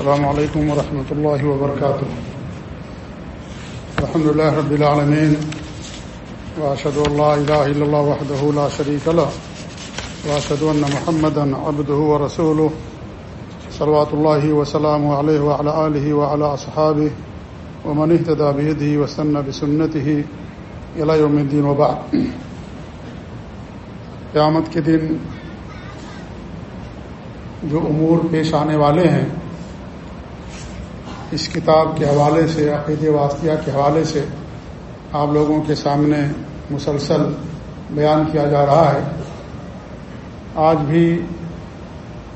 السلام علیکم ورحمۃ اللہ وبرکاتہ الحمد لله رب العالمين، وأشهد أن لا إله إلا الله وحده لا شريك له، وأشهد أن محمدا عبده ورسوله صلوات الله وسلامه عليه وعلى آله وعلى أصحابه، ومن اهتدى بيده واستنى بسنته إلى يوم الدين وبعد. قیامت کے دن جو امور پیش آنے والے ہیں اس کتاب کے حوالے سے عقید واسطیہ کے حوالے سے آپ لوگوں کے سامنے مسلسل بیان کیا جا رہا ہے۔ آج بھی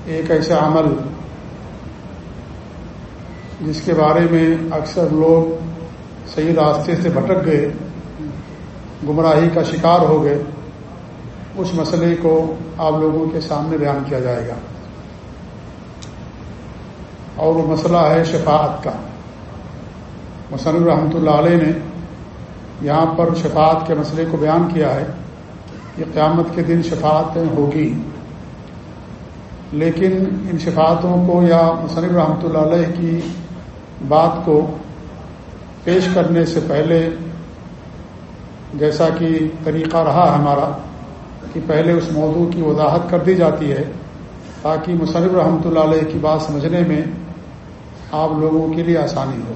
ایک ایسا عمل جس کے بارے میں اکثر لوگ صحیح راستے سے بھٹک گئے، گمراہی کا شکار ہو گئے، اس مسئلے کو آپ لوگوں کے سامنے بیان کیا جائے گا۔ اور وہ مسئلہ ہے شفاعت کا۔ مصنف رحمۃ اللہ علیہ نے یہاں پر شفاعت کے مسئلے کو بیان کیا ہے کہ قیامت کے دن شفاعتیں ہوگی۔ لیکن ان شفاعتوں کو یا مصنف رحمۃ اللہ علیہ کی بات کو پیش کرنے سے پہلے جیسا کہ طریقہ رہا ہمارا کہ پہلے اس موضوع کی وضاحت کر دی جاتی ہے تاکہ مصنف رحمۃ اللہ علیہ کی بات سمجھنے میں آپ لوگوں کے لیے آسانی ہو۔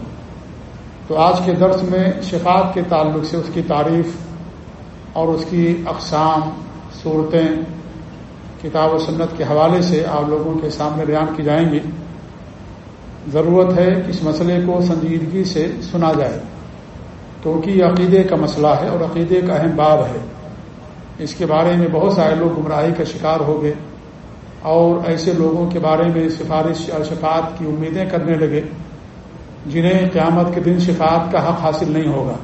تو آج کے درس میں شفاعت کے تعلق سے اس کی تعریف اور اس کی اقسام، صورتیں، کتاب و سنت کے حوالے سے آپ لوگوں کے سامنے بیان کی جائیں گی۔ ضرورت ہے کہ اس مسئلے کو سنجیدگی سے سنا جائے۔ کیونکہ یہ عقیدے کا مسئلہ ہے اور عقیدے کا اہم باب ہے۔ اس کے بارے میں بہت سارے لوگ گمراہی کا شکار ہو گئے۔ اور ایسے لوگوں کے بارے میں سفارش اور شفاعت کی امیدیں کرنے لگے جنہیں قیامت کے دن شفاعت کا حق حاصل نہیں ہوگا۔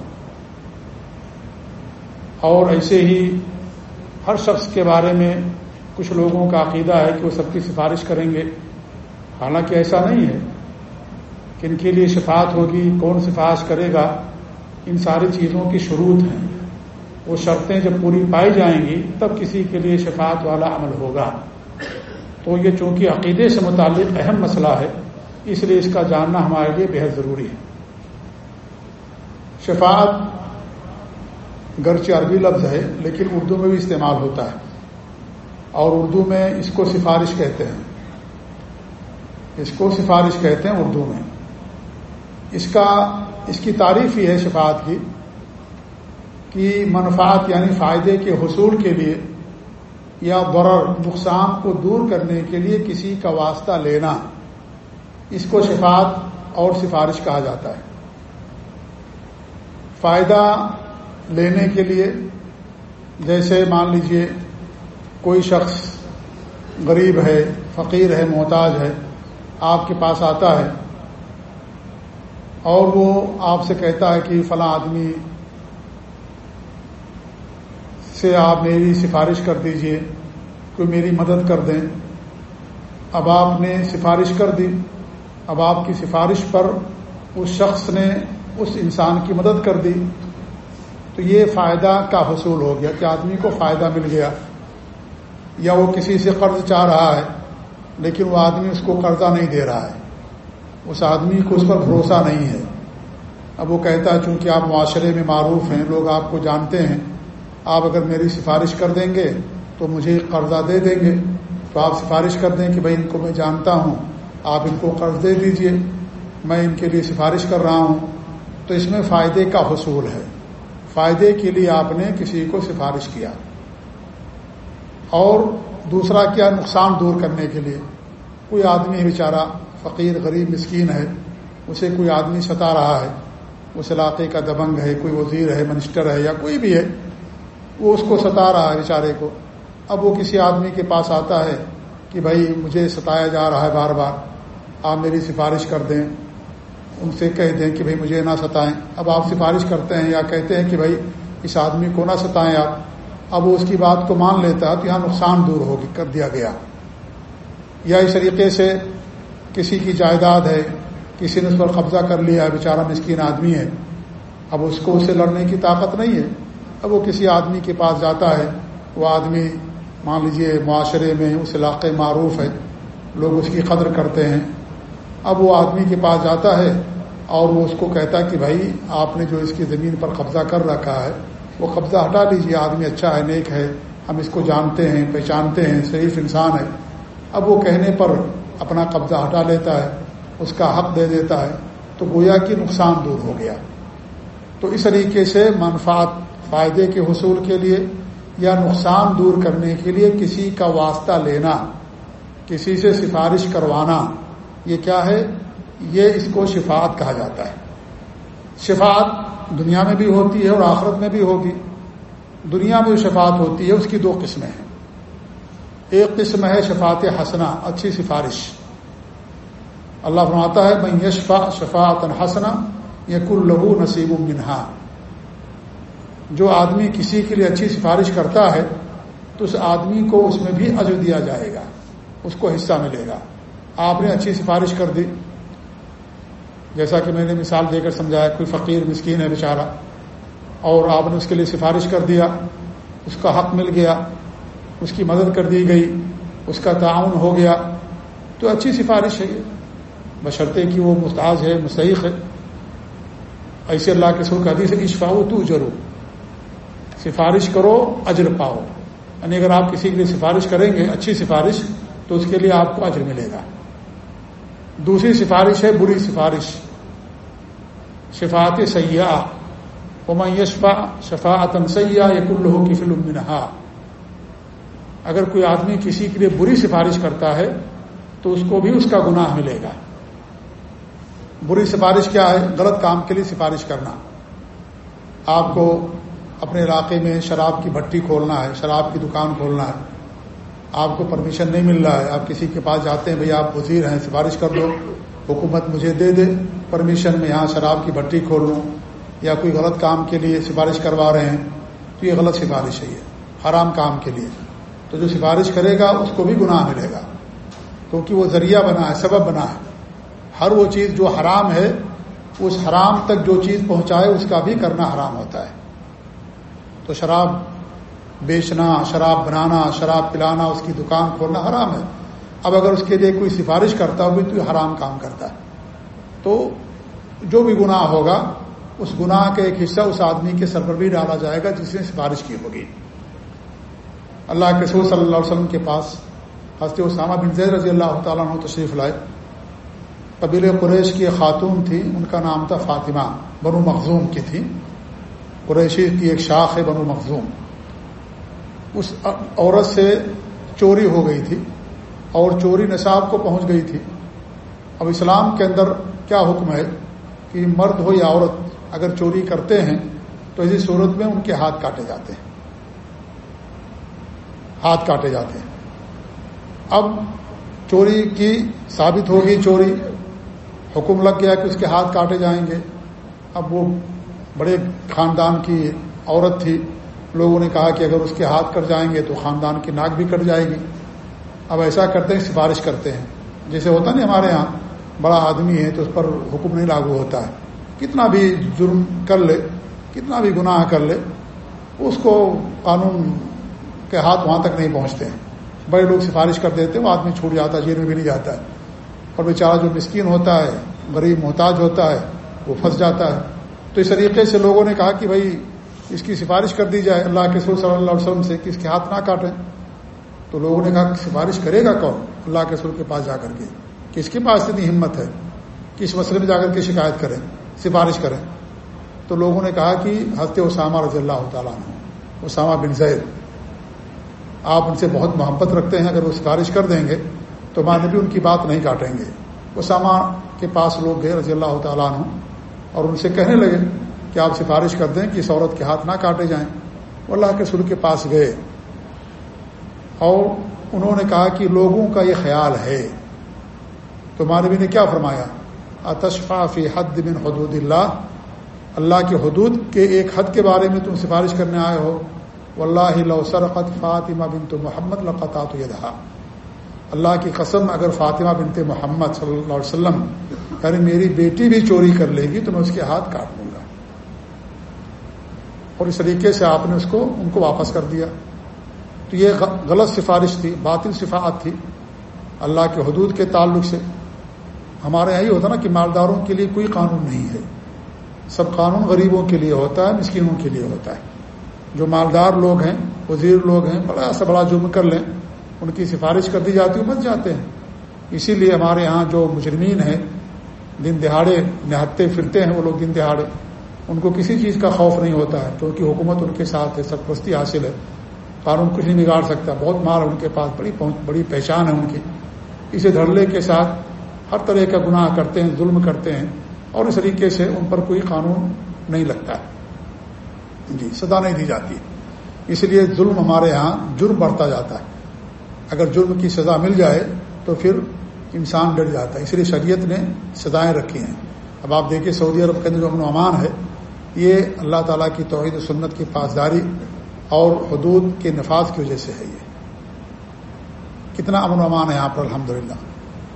اور ایسے ہی ہر شخص کے بارے میں کچھ لوگوں کا عقیدہ ہے کہ وہ سب کی سفارش کریں گے۔ حالانکہ ایسا نہیں ہے کہ ان کے لیے شفاعت ہوگی، کون سفارش کرے گا؟ ان ساری چیزوں کی شروط ہیں۔ وہ شرطیں جب پوری پائی جائیں گی، تب کسی کے لیے شفاعت والا عمل ہوگا۔ تو یہ چونکہ عقیدے سے متعلق اہم مسئلہ ہے، اس لیے اس کا جاننا ہمارے لیے بہت ضروری ہے۔ شفاعت گرچہ عربی لفظ ہے، لیکن اردو میں بھی استعمال ہوتا ہے۔ اور اردو میں اس کو سفارش کہتے ہیں۔ اس کو سفارش کہتے ہیں اردو میں۔ اس کا، اس کی تعریف ہی ہے شفاعت کی، کہ منفعت یعنی فائدے کے حصول کے لیے یا برر نقصان کو دور کرنے کے لیے کسی کا واسطہ لینا، اس کو شفاعت اور سفارش کہا جاتا ہے۔ فائدہ لینے کے لیے، جیسے مان لیجیے کوئی شخص غریب ہے، فقیر ہے، محتاج ہے، آپ کے پاس آتا ہے اور وہ آپ سے کہتا ہے کہ فلاں آدمی سے آپ میری سفارش کر دیجیے، کوئی میری مدد کر دیں۔ اب آپ نے سفارش کر دی۔ اب آپ کی سفارش پر اس شخص نے اس انسان کی مدد کر دی۔ تو یہ فائدہ کا حصول ہو گیا، کہ آدمی کو فائدہ مل گیا۔ یا وہ کسی سے قرض چاہ رہا ہے، لیکن وہ آدمی اس کو قرضہ نہیں دے رہا ہے۔ اس آدمی کو اس پر بھروسہ نہیں ہے۔ اب وہ کہتا ہے، چونکہ آپ معاشرے میں معروف ہیں، لوگ آپ کو جانتے ہیں آپ اگر میری سفارش کر دیں گے تو مجھے قرضہ دے دیں گے تو آپ سفارش کر دیں کہ بھائی ان کو میں جانتا ہوں، آپ ان کو قرض دے دیجیے، میں ان کے لیے سفارش کر رہا ہوں۔ تو اس میں فائدے کا حصول ہے۔ فائدے کے لیے آپ نے کسی کو سفارش کیا۔ اور دوسرا کیا نقصان دور کرنے کے لیے؟ کوئی آدمی بیچارہ فقیر، غریب، مسکین ہے، اسے کوئی آدمی ستا رہا ہے، اس علاقے کا دبنگ ہے، کوئی وزیر ہے، منسٹر ہے یا کوئی بھی ہے وہ اس کو ستا رہا ہے بیچارے کو۔ اب وہ کسی آدمی کے پاس آتا ہے کہ بھائی مجھے ستایا جا رہا ہے بار بار، آپ میری سفارش کر دیں۔ ان سے کہہ دیں کہ بھائی مجھے نہ ستائیں۔ اب آپ سفارش کرتے ہیں یا کہتے ہیں کہ بھائی اس آدمی کو نہ ستائیں آپ۔ اب وہ اس کی بات کو مان لیتا ہے تو یہاں نقصان دور ہو کر دیا گیا۔ یا اس طریقے سے کسی کی جائیداد ہے، کسی نے اس پر قبضہ کر لیا ہے بیچارہ مسکین آدمی ہے۔ اب اس کو اسے لڑنے کی طاقت نہیں ہے۔ اب وہ کسی آدمی کے پاس جاتا ہے، وہ آدمی مان لیجیے معاشرے میں اس علاقے معروف ہے، لوگ اس کی قدر کرتے ہیں۔ اب وہ آدمی کے پاس جاتا ہے اور وہ اس کو کہتا ہے کہ بھائی، آپ نے جو اس کی زمین پر قبضہ کر رکھا ہے، وہ قبضہ ہٹا لیجیے آدمی اچھا ہے، نیک ہے، ہم اس کو جانتے ہیں، پہچانتے ہیں، شریف انسان ہے۔ اب وہ کہنے پر اپنا قبضہ ہٹا لیتا ہے، اس کا حق دے دیتا ہے، تو گویا کہ نقصان دور ہو گیا۔ تو اس طریقے سے منفات فائدے کے حصول کے لیے یا نقصان دور کرنے کے لیے کسی کا واسطہ لینا، کسی سے سفارش کروانا، یہ کیا ہے؟ یہ اس کو شفاعت کہا جاتا ہے۔ شفاعت دنیا میں بھی ہوتی ہے اور آخرت میں بھی ہوگی۔ دنیا میں جو شفاعت ہوتی ہے، اس کی دو قسمیں ہیں۔ ایک قسم ہے شفاعت حسنا اچھی سفارش۔ اللہ فرماتا ہے میں یشفا شفاعت حسنا یہ کل لہو نصیب منہا۔ جو آدمی کسی کے لیے اچھی سفارش کرتا ہے، تو اس آدمی کو اس میں بھی اجر دیا جائے گا، اس کو حصہ ملے گا۔ آپ نے اچھی سفارش کر دی۔ جیسا کہ میں نے مثال دے کر سمجھایا، کوئی فقیر مسکین ہے بیچارہ، اور آپ نے اس کے لیے سفارش کر دیا، اس کا حق مل گیا، اس کی مدد کر دی گئی، اس کا تعاون ہو گیا، تو اچھی سفارش ہے یہ۔ بشرطے کی وہ محتاج ہے، مستحق ہے۔ ایسے اللہ کے سر کا حدیث اشفاؤ تو ضرور سفارش کرو، اجر پاؤ۔ یعنی اگر آپ کسی کے لیے سفارش کریں گے، اچھی سفارش، تو اس کے لیے آپ کو اجر ملے گا۔ دوسری سفارش ہے، بری سفارش۔ شفاعت سیاح عما یشفا شفاعتم سیاح یا کلو کی فلم منہا۔ اگر کوئی آدمی کسی کے لیے بری سفارش کرتا ہے، تو اس کو بھی اس کا گناہ ملے گا۔ بری سفارش کیا ہے؟ غلط کام کے لیے سفارش کرنا۔ آپ کو اپنے علاقے میں شراب کی بھٹی کھولنا ہے، شراب کی دکان کھولنا ہے۔ آپ کو پرمیشن نہیں مل رہا ہے۔ آپ کسی کے پاس جاتے ہیں بھائی آپ وزیر ہیں، سفارش کر دو۔ حکومت مجھے دے دے پرمیشن میں یہاں شراب کی بھٹی کھول لوں یا کوئی غلط کام کے لیے سفارش کروا رہے ہیں، تو یہ غلط سفارش ہے یہ۔ حرام کام کے لیے۔ تو جو سفارش کرے گا، اس کو بھی گناہ ملے گا۔ کیونکہ وہ ذریعہ بنا ہے، سبب بنا ہے۔ ہر وہ چیز جو حرام ہے، اس حرام تک جو چیز پہنچائے، اس کا بھی کرنا حرام ہوتا ہے۔ تو شراب بیچنا، شراب بنانا، شراب پلانا، اس کی دکان کھولنا حرام ہے۔ اب اگر اس کے لیے کوئی سفارش کرتا ہو تو حرام کام کرتا ہے۔ تو جو بھی گناہ ہوگا، اس گناہ کا ایک حصہ اس آدمی کے سر پر بھی ڈالا جائے گا جس نے سفارش کی ہوگی۔ اللہ کے سور صلی اللہ علیہ وسلم کے پاس حضرت اسامہ بن زید رضی اللہ تعالیٰ عنہ تشریف لائے۔ قبیل قریش کی خاتون تھی، ان کا نام تھا فاطمہ، بنو مخزوم کی تھی۔ قریشی کی ایک شاخ ہے بنو مخزوم۔ اس عورت سے چوری ہو گئی تھی اور چوری نصاب کو پہنچ گئی تھی۔ اب اسلام کے اندر کیا حکم ہے کہ مرد ہو یا عورت اگر چوری کرتے ہیں تو اسی صورت میں ان کے ہاتھ کاٹے جاتے ہیں۔ ہاتھ کاٹے جاتے ہیں۔ اب چوری کی ثابت ہوگی چوری۔ حکم لگ گیا کہ اس کے ہاتھ کاٹے جائیں گے۔ اب وہ بڑے خاندان کی عورت تھی، لوگوں نے کہا کہ اگر اس کے ہاتھ کٹ جائیں گے تو خاندان کی ناک بھی کٹ جائے گی۔ اب ایسا کرتے ہیں، سفارش کرتے ہیں۔ جیسے ہوتا نہیں ہمارے ہاں بڑا آدمی ہے تو اس پر حکم نہیں لاگو ہوتا ہے۔ کتنا بھی جرم کر لے، کتنا بھی گناہ کر لے، اس کو قانون کے ہاتھ وہاں تک نہیں پہنچتے ہیں۔ بڑے لوگ سفارش کر دیتے ہیں، وہ آدمی چھوٹ جاتا ہے، جیل میں بھی نہیں جاتا ہے۔ اور بیچارہ جو مسکین ہوتا ہے، غریب محتاج ہوتا ہے، وہ پھنس جاتا ہے۔ تو اس طریقے سے لوگوں نے کہا کہ بھائی، اس کی سفارش کر دی جائے۔ اللہ کے سور صلی اللہ علیہ وسلم سے کہ اس کے ہاتھ نہ کاٹیں۔ تو لوگوں نے کہا کہ سفارش کرے گا کون؟ اللہ کے سور کے پاس جا کر کے۔ کہ اس کے پاس اتنی ہمت ہے کہ اس مسئلے میں جا کر کے شکایت کریں، سفارش کریں۔ تو لوگوں نے کہا کہ حضرت اسامہ رضی اللہ تعالیٰ عنہ، اسامہ بن زید، آپ ان سے بہت محبت رکھتے ہیں، اگر وہ سفارش کر دیں گے تو ماں بھی ان کی بات نہیں کاٹیں گے۔ اسامہ کے پاس لوگ گئے رضی اللہ تعالیٰ عنہ۔ اور ان سے کہنے لگے کہ آپ سفارش کر دیں کہ اس عورت کے ہاتھ نہ کاٹے جائیں۔ وہ اللہ کے سر کے پاس گئے۔ اور انہوں نے کہا کہ لوگوں کا یہ خیال ہے۔ تو مانوی نے کیا فرمایا؟ اتشفا فی حد بن حدود اللہ۔ اللہ کے حدود کے ایک حد کے بارے میں تم سفارش کرنے آئے ہو۔ اللہ لو سرقت فاطمہ بن تو محمد لقطات یہ اللہ کی قسم، اگر فاطمہ بنت محمد صلی اللہ علیہ وسلم یعنی میری بیٹی بھی چوری کر لے گی تو میں اس کے ہاتھ کاٹ لوں گا۔ اور اس طریقے سے آپ نے اس کو، ان کو واپس کر دیا۔ تو یہ غلط سفارش تھی، باطل صفات تھی۔ اللہ کے حدود کے تعلق سے۔ ہمارے یہاں یہ ہوتا نا کہ مالداروں کے لیے کوئی قانون نہیں ہے۔ سب قانون غریبوں کے لیے ہوتا ہے، مسکینوں کے لیے ہوتا ہے۔ جو مالدار لوگ ہیں، وزیر لوگ ہیں، بڑا سا بڑا جرم کر لیں، ان کی سفارش کر دی جاتی ہے، بچ جاتے ہیں۔ اسی لیے ہمارے یہاں جو مجرمین ہیں دن دہاڑے نہتے پھرتے ہیں وہ لوگ دن دہاڑے۔ ان کو کسی چیز کا خوف نہیں ہوتا ہے کیونکہ حکومت ان کے ساتھ ہے، سرپرستی حاصل ہے۔ قانون کچھ نہیں بگاڑ سکتا، بہت مال ان کے پاس، بڑی بڑی پہچان ہے ان کی۔ اسے دھڑلے کے ساتھ ہر طرح کا گناہ کرتے ہیں، ظلم کرتے ہیں، اور اس طریقے سے ان پر کوئی قانون نہیں لگتا ہے۔ جی سزا نہیں دی جاتی۔ اس لیے ظلم ہمارے ہاں جرم بڑھتا جاتا ہے۔ اگر جرم کی سزا مل جائے تو پھر انسان ڈر جاتا ہے۔ اس لیے شریعت نے سزائیں رکھی ہیں۔ اب آپ دیکھیے سعودی عرب کے اندر جو امن و امان ہے، یہ اللہ تعالیٰ کی توحید و سنت کی پاسداری اور حدود کے نفاذ کی وجہ سے ہے یہ۔ کتنا امن و امان ہے یہاں پر الحمد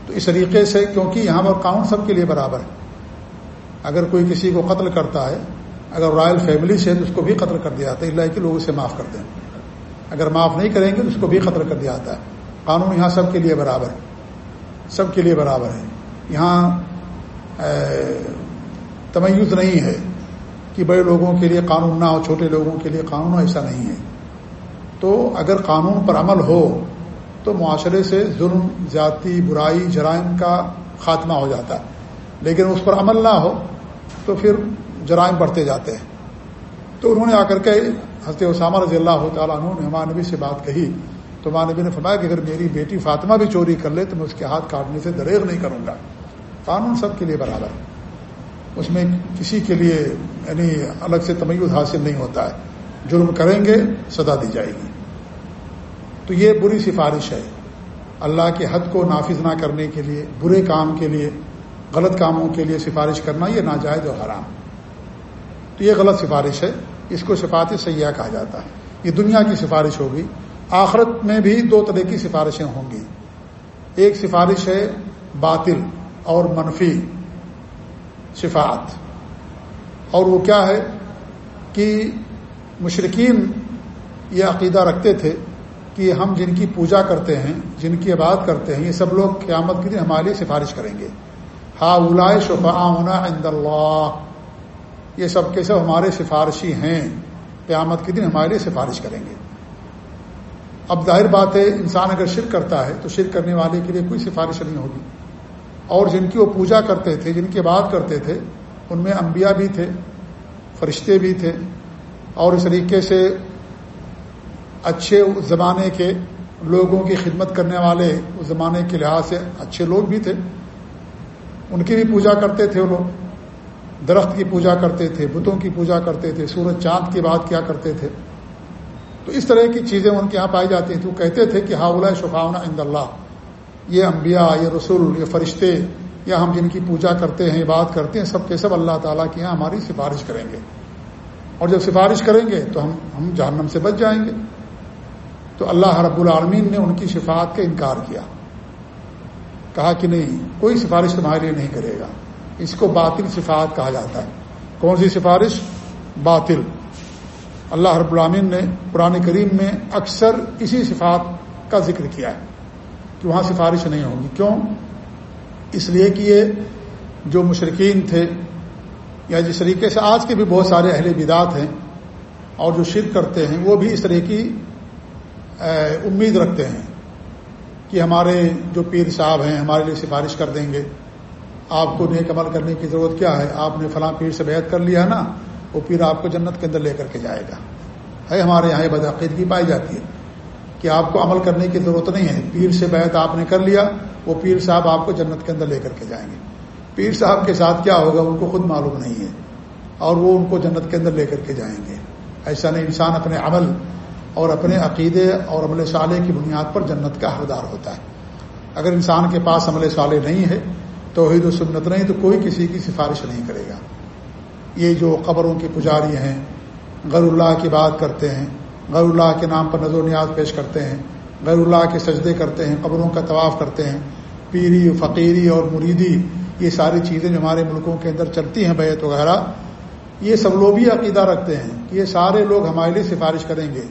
تو اس طریقے سے کیونکہ یہاں پر قانون سب کے لیے برابر ہے۔ اگر کوئی کسی کو قتل کرتا ہے، اگر رائل فیملی سے تو اس کو بھی قتل کر دیا جاتا ہے۔ اللہ کے لوگ اسے معاف کر دیں۔ اگر معاف نہیں کریں گے تو اس کو بھی قتل کر دیا جاتا ہے۔ قانون یہاں سب کے لیے برابر ہے۔ سب کے لیے برابر ہے یہاں تمیز نہیں ہے کہ بڑے لوگوں کے لیے قانون نہ ہو، چھوٹے لوگوں کے لیے قانون ایسا نہیں ہے۔ تو اگر قانون پر عمل ہو، تو معاشرے سے ظلم، زیادتی، برائی، جرائم کا خاتمہ ہو جاتا ہے۔ لیکن اس پر عمل نہ ہو، تو پھر جرائم بڑھتے جاتے ہیں۔ تو انہوں نے آ کر کے حضرت اسامہ رضی اللہ تعالیٰ عنہ نے ہمارے نبی سے بات کہی تو ماں نبی نے فرمایا کہ اگر میری بیٹی فاطمہ بھی چوری کر لے تو میں اس کے ہاتھ کاٹنے سے دریغ نہیں کروں گا۔ قانون سب کے لیے برابر۔ ہے اس میں کسی کے لیے یعنی الگ سے تمیز حاصل نہیں ہوتا ہے۔ جرم کریں گے، سزا دی جائے گی۔ تو یہ بری سفارش ہے۔ اللہ کے حد کو نافذ نہ کرنے کے لیے، برے کام کے لیے، غلط کاموں کے لیے سفارش کرنا یہ ناجائز و حرام۔ تو یہ غلط سفارش ہے۔ اس کو صفات سیاح کہا جاتا ہے۔ یہ دنیا کی سفارش ہوگی۔ آخرت میں بھی دو طرح کی سفارشیں ہوں گی۔ ایک سفارش ہے باطل اور منفی صفات اور وہ کیا ہے کہ مشرقین یہ عقیدہ رکھتے تھے کہ ہم جن کی پوجا کرتے ہیں، جن کی عبادت کرتے ہیں، یہ سب لوگ قیامت کے دن ہمارے لیے سفارش کریں گے۔ ہا الا شفا عند اللہ۔ یہ سب کے سب ہمارے سفارشی ہیں، قیامت کے دن ہمارے لیے سفارش کریں گے۔ اب ظاہر بات ہے، انسان اگر شرک کرتا ہے تو شرک کرنے والے کے لیے کوئی سفارش نہیں ہوگی۔ اور جن کی وہ پوجا کرتے تھے، جن کی بات کرتے تھے، ان میں انبیاء بھی تھے، فرشتے بھی تھے۔ اور اس طریقے سے اچھے زمانے کے لوگوں کی خدمت کرنے والے، اس زمانے کے لحاظ سے اچھے لوگ بھی تھے۔ ان کی بھی پوجا کرتے تھے وہ لوگ۔ درخت کی پوجا کرتے تھے، بتوں کی پوجا کرتے تھے، سورج چاند کی بات کیا کرتے تھے۔ تو اس طرح کی چیزیں ان کے یہاں پائی جاتی ہیں۔ تو کہتے تھے کہ ہاؤلا شفاؤنا عند اللہ۔ یہ انبیاء، یہ رسول، یہ فرشتے، یا ہم جن کی پوجا کرتے ہیں بات کرتے ہیں، سب کے سب اللہ تعالیٰ کے یہاں ہماری سفارش کریں گے۔ اور جب سفارش کریں گے تو ہم ہم جہنم سے بچ جائیں گے۔ تو اللہ رب العالمین نے ان کی شفاعت کا انکار کیا۔ کہا کہ نہیں، کوئی سفارش تمہارے لیے نہیں کرے گا۔ اس کو باطل صفات کہا جاتا ہے۔ کون سی سفارش؟ باطل۔ اللہ رب العامین نے قرآن کریم میں اکثر اسی صفات کا ذکر کیا ہے کہ وہاں سفارش نہیں ہوگی۔ کیوں؟ اس لیے کہ یہ جو مشرقین تھے یا جس طریقے سے آج کے بھی بہت سارے اہل بدات ہیں اور جو شرک کرتے ہیں، وہ بھی اس طرح کی امید رکھتے ہیں کہ ہمارے جو پیر صاحب ہیں، ہمارے لیے سفارش کر دیں گے۔ آپ کو نیک عمل کرنے کی ضرورت کیا ہے؟ آپ نے فلاں پیر سے بیعت کر لیا نا؟ وہ پیر آپ کو جنت کے اندر لے کر کے جائے گا۔ ہے، ہمارے یہاں یہ بدعقیدگی پائی جاتی ہے کہ آپ کو عمل کرنے کی ضرورت نہیں ہے۔ پیر سے بیعت آپ نے کر لیا، وہ پیر صاحب آپ کو جنت کے اندر لے کر کے جائیں گے۔ پیر صاحب کے ساتھ کیا ہوگا، ان کو خود معلوم نہیں ہے۔ اور وہ ان کو جنت کے اندر لے کر کے جائیں گے۔ ایسا نہیں، انسان اپنے عمل اور اپنے عقیدے اور عمل صالح کی بنیاد پر جنت کا حقدار ہوتا ہے۔ اگر انسان کے پاس عمل صالح نہیں ہے، توحید و سنت نہیں، تو کوئی کسی کی سفارش نہیں کرے گا۔ یہ جو قبروں کے پجاری ہیں غیر اللہ کی بات کرتے ہیں غیر اللہ کے نام پر نظر و نیاز پیش کرتے ہیں غیر اللہ کے سجدے کرتے ہیں، قبروں کا طواف کرتے ہیں، پیری، فقیری اور مریدی، یہ ساری چیزیں جو ہمارے ملکوں کے اندر چلتی ہیں بیت وغیرہ، یہ سب لوگ بھی عقیدہ رکھتے ہیں کہ یہ سارے لوگ ہمارے لیے سفارش کریں گے۔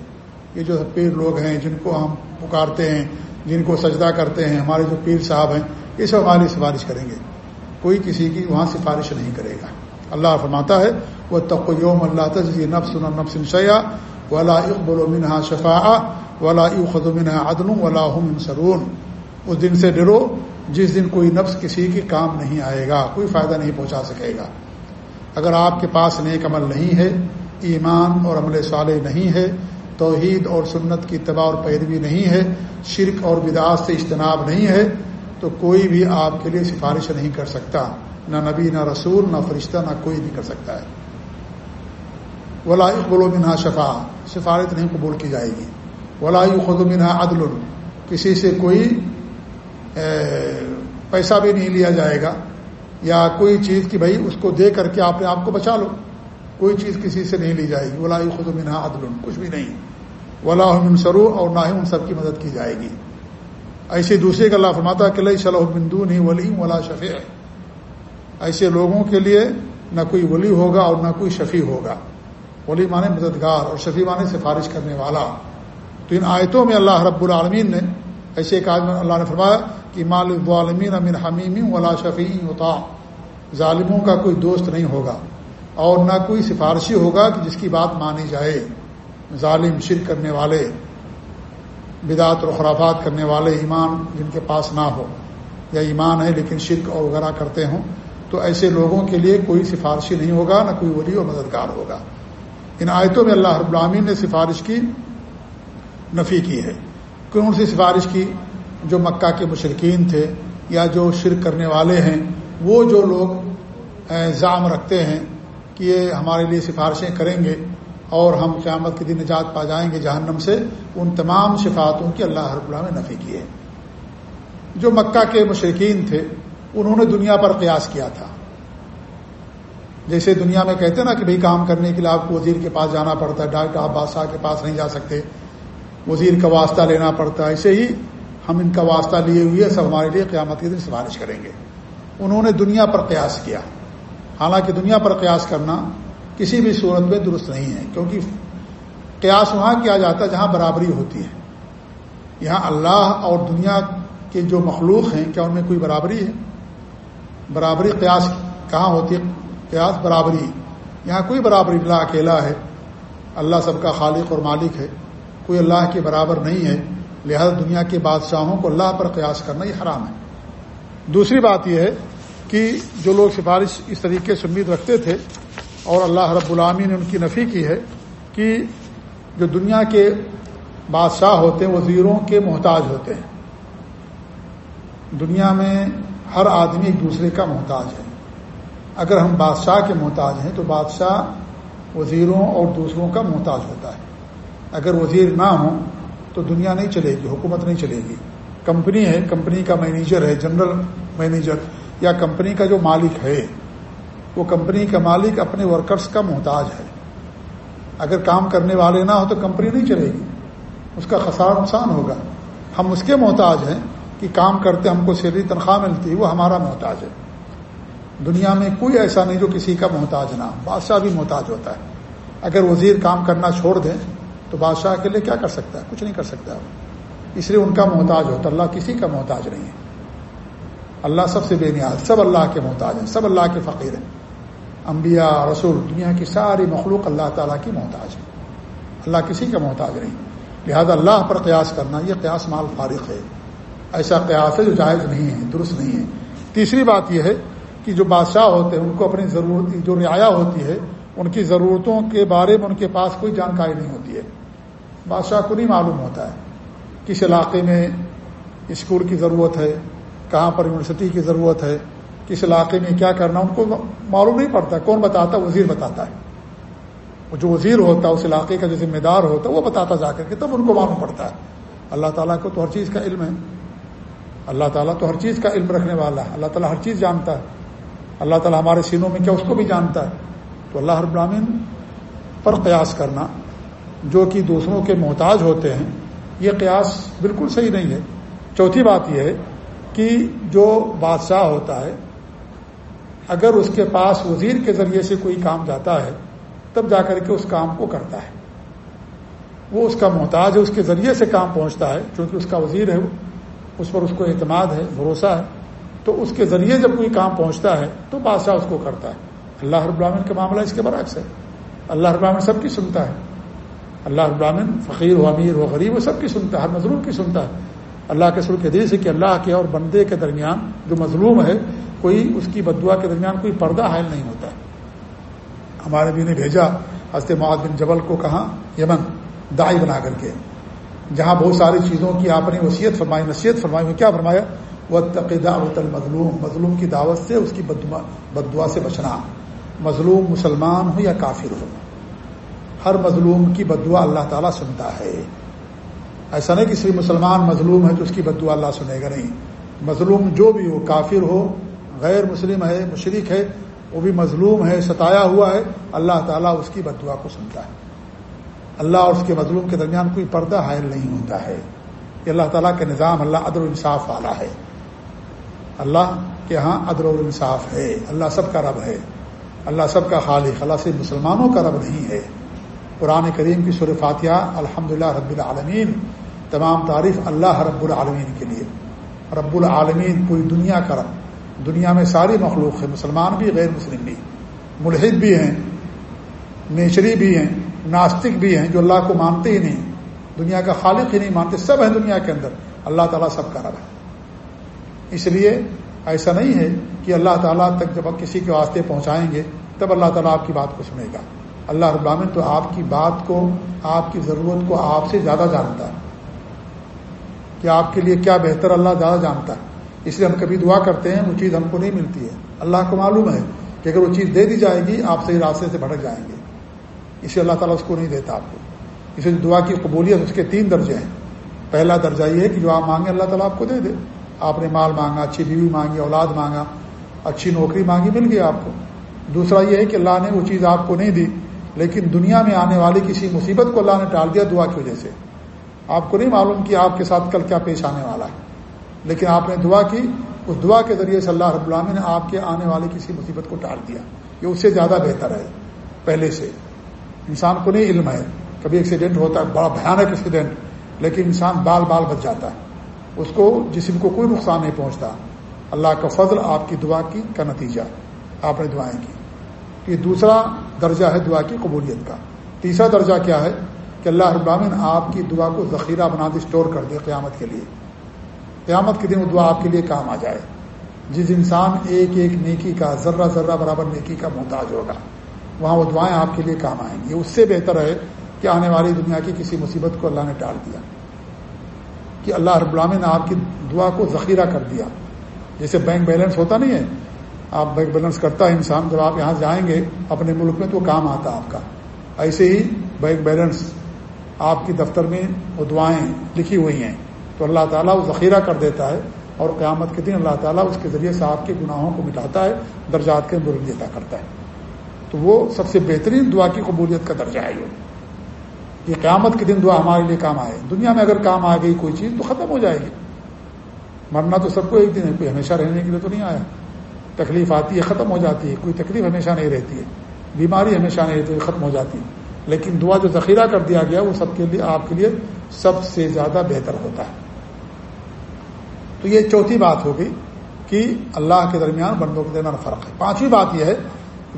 یہ جو پیر لوگ ہیں، جن کو ہم پکارتے ہیں، جن کو سجدہ کرتے ہیں، ہمارے جو پیر صاحب ہیں، یہ سب ہماری سفارش کریں گے۔ کوئی کسی کی وہاں سفارش نہیں کرے گا۔ اللہ فرماتا ہے وہ تقویم اللہ تجزی نفس نفس شیا ولا اقبل منہا شفا ولا منہا عدل ولا سرون اس دن سے ڈرو، جس دن کوئی نفس کسی کے کام نہیں آئے گا، کوئی فائدہ نہیں پہنچا سکے گا۔ اگر آپ کے پاس نیک عمل نہیں ہے، ایمان اور عمل صالح نہیں ہے، توحید اور سنت کی اتباع اور پیروی نہیں ہے، شرک اور بداعت سے اجتناب نہیں ہے، تو کوئی بھی آپ کے لیے سفارش نہیں کر سکتا۔ نہ نبی نہ رسول نہ فرشتہ نہ کوئی بھی کر سکتا ہے۔ ولا اقبول منہا شفا سفارت نہیں قبول کی جائے گی۔ ولا خود منہا عدل۔ کسی سے کوئی پیسہ بھی نہیں لیا جائے گا۔ یا کوئی چیز کی بھائی اس کو دے کر کے آپ نے آپ کو بچا لو۔ کوئی چیز کسی سے نہیں لی جائے گی۔ ولا خود منہا عدل۔ کچھ بھی نہیں۔ ولا سرو اور نہ ہی ان سب کی مدد کی جائے گی۔ ایسے دوسرے کا اللہ فرماتا کہ لئی صلاح بندو نہیں ولی ولا شفیع ایسے لوگوں کے لیے نہ کوئی ولی ہوگا اور نہ کوئی شفیع ہوگا۔ ولی مانے مددگار اور شفیع مانے سفارش کرنے والا۔ تو ان آیتوں میں اللہ رب العالمین نے ایسے ایک آدمی اللہ نے فرمایا کہ مال العالمین امین حمیم ولا شفیع ہوتا ظالموں کا کوئی دوست نہیں ہوگا اور نہ کوئی سفارشی ہوگا کہ جس کی بات مانی جائے۔ ظالم، شرک کرنے والے، بدعت اور خرافات کرنے والے، ایمان جن کے پاس نہ ہو۔ یا ایمان ہے لیکن شرک اور وغیرہ کرتے ہوں۔ تو ایسے لوگوں کے لیے کوئی سفارشی نہیں ہوگا، نہ کوئی ولی اور مددگار ہوگا۔ ان آیتوں میں اللہ رب العامین نے سفارش کی، نفی کی ہے۔ کون سی سفارش کی؟ جو مکہ کے مشرقین تھے یا جو شرک کرنے والے ہیں، وہ جو لوگ زام رکھتے ہیں کہ یہ ہمارے لیے سفارشیں کریں گے اور ہم قیامت کے دن نجات پا جائیں گے جہنم سے، ان تمام شفاعتوں کی اللہ رب اللہ نے نفی کی ہے۔ جو مکہ کے مشرقین تھے انہوں نے دنیا پر قیاس کیا تھا۔ جیسے دنیا میں کہتے نا کہ بھئی کام کرنے کے لیے آپ کو وزیر کے پاس جانا پڑتا ہے، ڈاکٹر آپ بادشاہ کے پاس نہیں جا سکتے۔ وزیر کا واسطہ لینا پڑتا ہے۔ ایسے ہی ہم ان کا واسطہ لیے ہوئے سب ہمارے لیے قیامت کے دن سفارش کریں گے۔ انہوں نے دنیا پر قیاس کیا۔ حالانکہ دنیا پر قیاس کرنا کسی بھی صورت میں درست نہیں ہے، کیونکہ قیاس وہاں کیا جاتا ہے جہاں برابری ہوتی ہے۔ یہاں اللہ اور دنیا کے جو مخلوق ہیں، کیا ان میں کوئی برابری ہے؟ برابری قیاس کہاں ہوتی ہے قیاس؟ برابری۔ یہاں کوئی برابری اللہ اکیلا ہے۔ اللہ سب کا خالق اور مالک ہے۔ کوئی اللہ کے برابر نہیں ہے۔ لہذا دنیا کے بادشاہوں کو اللہ پر قیاس کرنا یہ حرام ہے۔ دوسری بات یہ ہے کہ جو لوگ سفارش اس طریقے سے امید رکھتے تھے اور اللہ رب العامی نے ان کی نفی کی ہے کہ جو دنیا کے بادشاہ ہوتے ہیں، وزیروں کے محتاج ہوتے ہیں۔ دنیا میں ہر آدمی ایک دوسرے کا محتاج ہے۔ اگر ہم بادشاہ کے محتاج ہیں تو بادشاہ وزیروں اور دوسروں کا محتاج ہوتا ہے۔ اگر وزیر نہ ہوں تو دنیا نہیں چلے گی، حکومت نہیں چلے گی۔ کمپنی ہے، کمپنی کا مینیجر ہے، جنرل مینیجر یا کمپنی کا جو مالک ہے، وہ کمپنی کا مالک اپنے ورکرز کا محتاج ہے۔ اگر کام کرنے والے نہ ہو تو کمپنی نہیں چلے گی۔ اس کا خسارہ نقصان ہوگا۔ ہم اس کے محتاج ہیں کہ کام کرتے ہم کو سیلری تنخواہ ملتی ہے، وہ ہمارا محتاج ہے۔ دنیا میں کوئی ایسا نہیں جو کسی کا محتاج نہ بادشاہ بھی محتاج ہوتا ہے۔ اگر وزیر کام کرنا چھوڑ دیں تو بادشاہ کے لیے کیا کر سکتا ہے؟ کچھ نہیں کر سکتا۔ اس لیے ان کا محتاج ہوتا اللہ کسی کا محتاج نہیں ہے۔ اللہ سب سے بے نیاز، سب اللہ کے محتاج ہیں، سب اللہ کے فقیر ہیں۔ انبیاء، رسول، دنیا کی ساری مخلوق اللہ تعالیٰ کی محتاج ہے اللہ کسی کا محتاج نہیں۔ لہذا اللہ پر قیاس کرنا، یہ قیاس مال فارغ ہے۔ ایسا قیاس ہے جو جائز نہیں ہے، درست نہیں ہے۔ تیسری بات یہ ہے کہ جو بادشاہ ہوتے ہیں، ان کو اپنی ضرورت، جو رعایا ہوتی ہے، ان کی ضرورتوں کے بارے میں ان کے پاس کوئی جانکاری نہیں ہوتی ہے۔ بادشاہ کو نہیں معلوم ہوتا ہے کس علاقے میں اسکول کی ضرورت ہے، کہاں پر یونیورسٹی کی ضرورت ہے، کس علاقے میں کیا کرنا، ان کو معلوم نہیں پڑتا، کون بتاتا وزیر بتاتا ہے۔ وہ جو وزیر ہوتا ہے، اس علاقے کا جو ذمہ دار ہوتا ہے، وہ بتاتا جا کر کے تب ان کو معلوم پڑتا ہے۔ اللہ تعالیٰ کو تو ہر چیز کا علم ہے۔ اللہ تعالیٰ تو ہر چیز کا علم رکھنے والا ہے۔ اللہ تعالیٰ ہر چیز جانتا ہے۔ اللہ تعالیٰ ہمارے سینوں میں کیا اس کو بھی جانتا ہے۔ تو اللہ ہر براہین پر قیاس کرنا، جو کہ دوسروں کے محتاج ہوتے ہیں، یہ قیاس بالکل صحیح نہیں ہے۔ چوتھی بات یہ ہے کہ جو بادشاہ ہوتا ہے، اگر اس کے پاس وزیر کے ذریعے سے کوئی کام جاتا ہے، تب جا کر کے اس کام کو کرتا ہے۔ وہ اس کا محتاج ہے، اس کے ذریعے سے کام پہنچتا ہے کیونکہ اس کا وزیر ہے اس پر اس کو اعتماد ہے، بھروسہ ہے، تو اس کے ذریعے جب کوئی کام پہنچتا ہے، تو بادشاہ اس کو کرتا ہے۔ اللہ رب العالمین کا معاملہ اس کے برعکس ہے۔ اللہ رب العالمین سب کی سنتا ہے۔ اللہ رب العالمین فقیر و امیر و غریب وہ سب کی سنتا ہے، ہر مظلوم کی سنتا ہے۔ اللہ کے سر کے دل سے کہ اللہ کے اور بندے کے درمیان جو مظلوم ہے، کوئی اس کی بدعا کے درمیان کوئی پردہ حائل نہیں ہوتا ہمارے بھی نے بھیجا، حضرت معاذ بن جبل کو کہاں یمن دائی بنا کر کے۔ جہاں بہت ساری چیزوں کی آپ نے وصیت فرمائی، نصیحت فرمائی، وہ کیا فرمایا؟ وہ تقیدہ مظلوم مظلوم کی دعوت سے اس کی بد دعا سے بچنا۔ مظلوم مسلمان ہو یا کافر ہو؟ ہر مظلوم کی بدعا اللہ تعالیٰ سنتا ہے۔ ایسا نہیں کہ صرف مسلمان مظلوم ہے تو اس کی بدعا اللہ سنے گا نہیں۔ مظلوم جو بھی ہو، کافر ہو، غیر مسلم ہے مشرق ہے، وہ بھی مظلوم ہے، ستایا ہوا ہے، اللہ تعالیٰ اس کی بدعا کو سنتا ہے۔ اللہ اور اس کے مظلوم کے درمیان کوئی پردہ حائل نہیں ہوتا ہے۔ کہ اللہ تعالیٰ کے نظام، اللہ عدل و انصاف والا ہے۔ اللہ کے ہاں عدل و انصاف ہے۔ اللہ سب کا رب ہے۔ اللہ سب کا خالق۔ اللہ سے مسلمانوں کا رب نہیں ہے۔ قرآن کریم کی سور فاتحہ الحمد رب العالمین، تمام تعریف اللہ رب العالمین کے لیے۔ رب العالمین پوری دنیا کا رب۔ دنیا میں ساری مخلوق ہے مسلمان بھی، غیر مسلم بھی۔ ملحد بھی ہیں، نیچری بھی ہیں۔ ناستک بھی ہیں جو اللہ کو مانتے ہی نہیں، دنیا کا خالق ہی نہیں مانتے، سب ہیں دنیا کے اندر۔ اللہ تعالیٰ سب کا رب ہے۔ اس لیے ایسا نہیں ہے کہ اللہ تعالیٰ تک جب کسی کے واسطے پہنچائیں گے، تب اللہ تعالیٰ آپ کی بات کو سنے گا۔ اللہ رب العالمین تو آپ کی بات کو، آپ کی ضرورت کو آپ سے زیادہ جانتا ہے۔ کہ آپ کے لیے کیا بہتر اللہ زیادہ جانتا ہے۔ اس لیے ہم کبھی دعا کرتے ہیں، وہ چیز ہم کو نہیں ملتی ہے۔ اللہ کو معلوم ہے کہ اگر وہ چیز دے دی جائے گی، آپ صحیح راستے سے بھٹک جائیں گے۔ اس لیے اللہ تعالیٰ اس کو نہیں دیتا آپ کو۔ اس لیے دعا کی قبولیت، اس کے تین درجے ہیں۔ پہلا درجہ یہ ہے کہ جو آپ مانگے اللہ تعالیٰ آپ کو دے دے۔ آپ نے مال مانگا، اچھی بیوی مانگی، اولاد مانگا، اچھی نوکری مانگی، مل گئی آپ کو۔ دوسرا یہ ہے کہ اللہ نے وہ چیز آپ کو نہیں دی، لیکن دنیا میں آنے والی کسی مصیبت کو اللہ نے ٹال دیا دعا کی وجہ سے۔ آپ کو نہیں معلوم کہ آپ کے ساتھ کل کیا پیش آنے والا ہے۔ لیکن آپ نے دعا کی، اس دعا کے ذریعے سے اللہ رب العامی نے آپ کے آنے والی کسی مصیبت کو ٹال دیا۔ یہ اس سے زیادہ بہتر ہے۔ پہلے سے۔ انسان کو نہیں علم ہے۔ کبھی ایکسیڈنٹ ہوتا ہے، بڑا بھیانک ایکسیڈنٹ لیکن انسان بال بال بچ جاتا ہے۔ اس کو، جسم کو کوئی نقصان نہیں پہنچتا۔ اللہ کا فضل آپ کی دعا کی کا نتیجہ۔ آپ نے دعائیں کی۔ یہ دوسرا درجہ ہے دعا کی قبولیت کا۔ تیسرا درجہ کیا ہے؟ کہ اللہ ابامن آپ کی دعا کو ذخیرہ بنا دے اسٹور کر دے قیامت کے لیے۔ قیامت کے دن وہ دعا آپ کے لیے کام آ جائے۔ جس انسان ایک ایک نیکی کا، ذرہ ذرہ برابر نیکی کا محتاج ہوگا۔ وہاں وہ دعائیں آپ کے لیے کام آئیں گی۔ اس سے بہتر ہے کہ آنے والی دنیا کی کسی مصیبت کو اللہ نے ٹال دیا۔ کہ اللہ رب العالمین نے آپ کی دعا کو ذخیرہ کر دیا۔ جیسے بینک بیلنس ہوتا نہیں ہے۔ آپ بینک بیلنس کرتا ہے انسان، جب آپ یہاں جائیں گے، اپنے ملک میں تو کام آتا آپ کا۔ ایسے ہی بینک بیلنس آپ کی دفتر میں وہ دعائیں لکھی ہوئی ہیں۔ تو اللہ تعالیٰ وہ ذخیرہ کر دیتا ہے اور قیامت کے دن اللہ تعالیٰ اس کے ذریعے سے آپ کے گناہوں کو مٹاتا ہے، درجات کے بلندی عطا کرتا ہے۔ تو وہ سب سے بہترین دعا کی قبولیت کا درجہ ہے یہ۔ قیامت کے دن دعا ہمارے لیے کام آئے۔ دنیا میں اگر کام آ گئی کوئی چیز تو ختم ہو جائے گی۔ مرنا تو سب کو ایک دن ہے، کوئی ہمیشہ رہنے کے لیے تو نہیں آیا۔ تکلیف آتی ہے، ختم ہو جاتی ہے۔ کوئی تکلیف ہمیشہ نہیں رہتی ہے۔ بیماری ہمیشہ نہیں رہتی ہے ختم ہو جاتی ہے۔ لیکن دعا جو ذخیرہ کر دیا گیا، وہ سب کے لیے، آپ کے لیے سب سے زیادہ بہتر ہوتا ہے۔ تو یہ چوتھی بات ہوگی کہ اللہ کے درمیان بندوں کے درمیان فرق ہے۔ پانچویں بات یہ ہے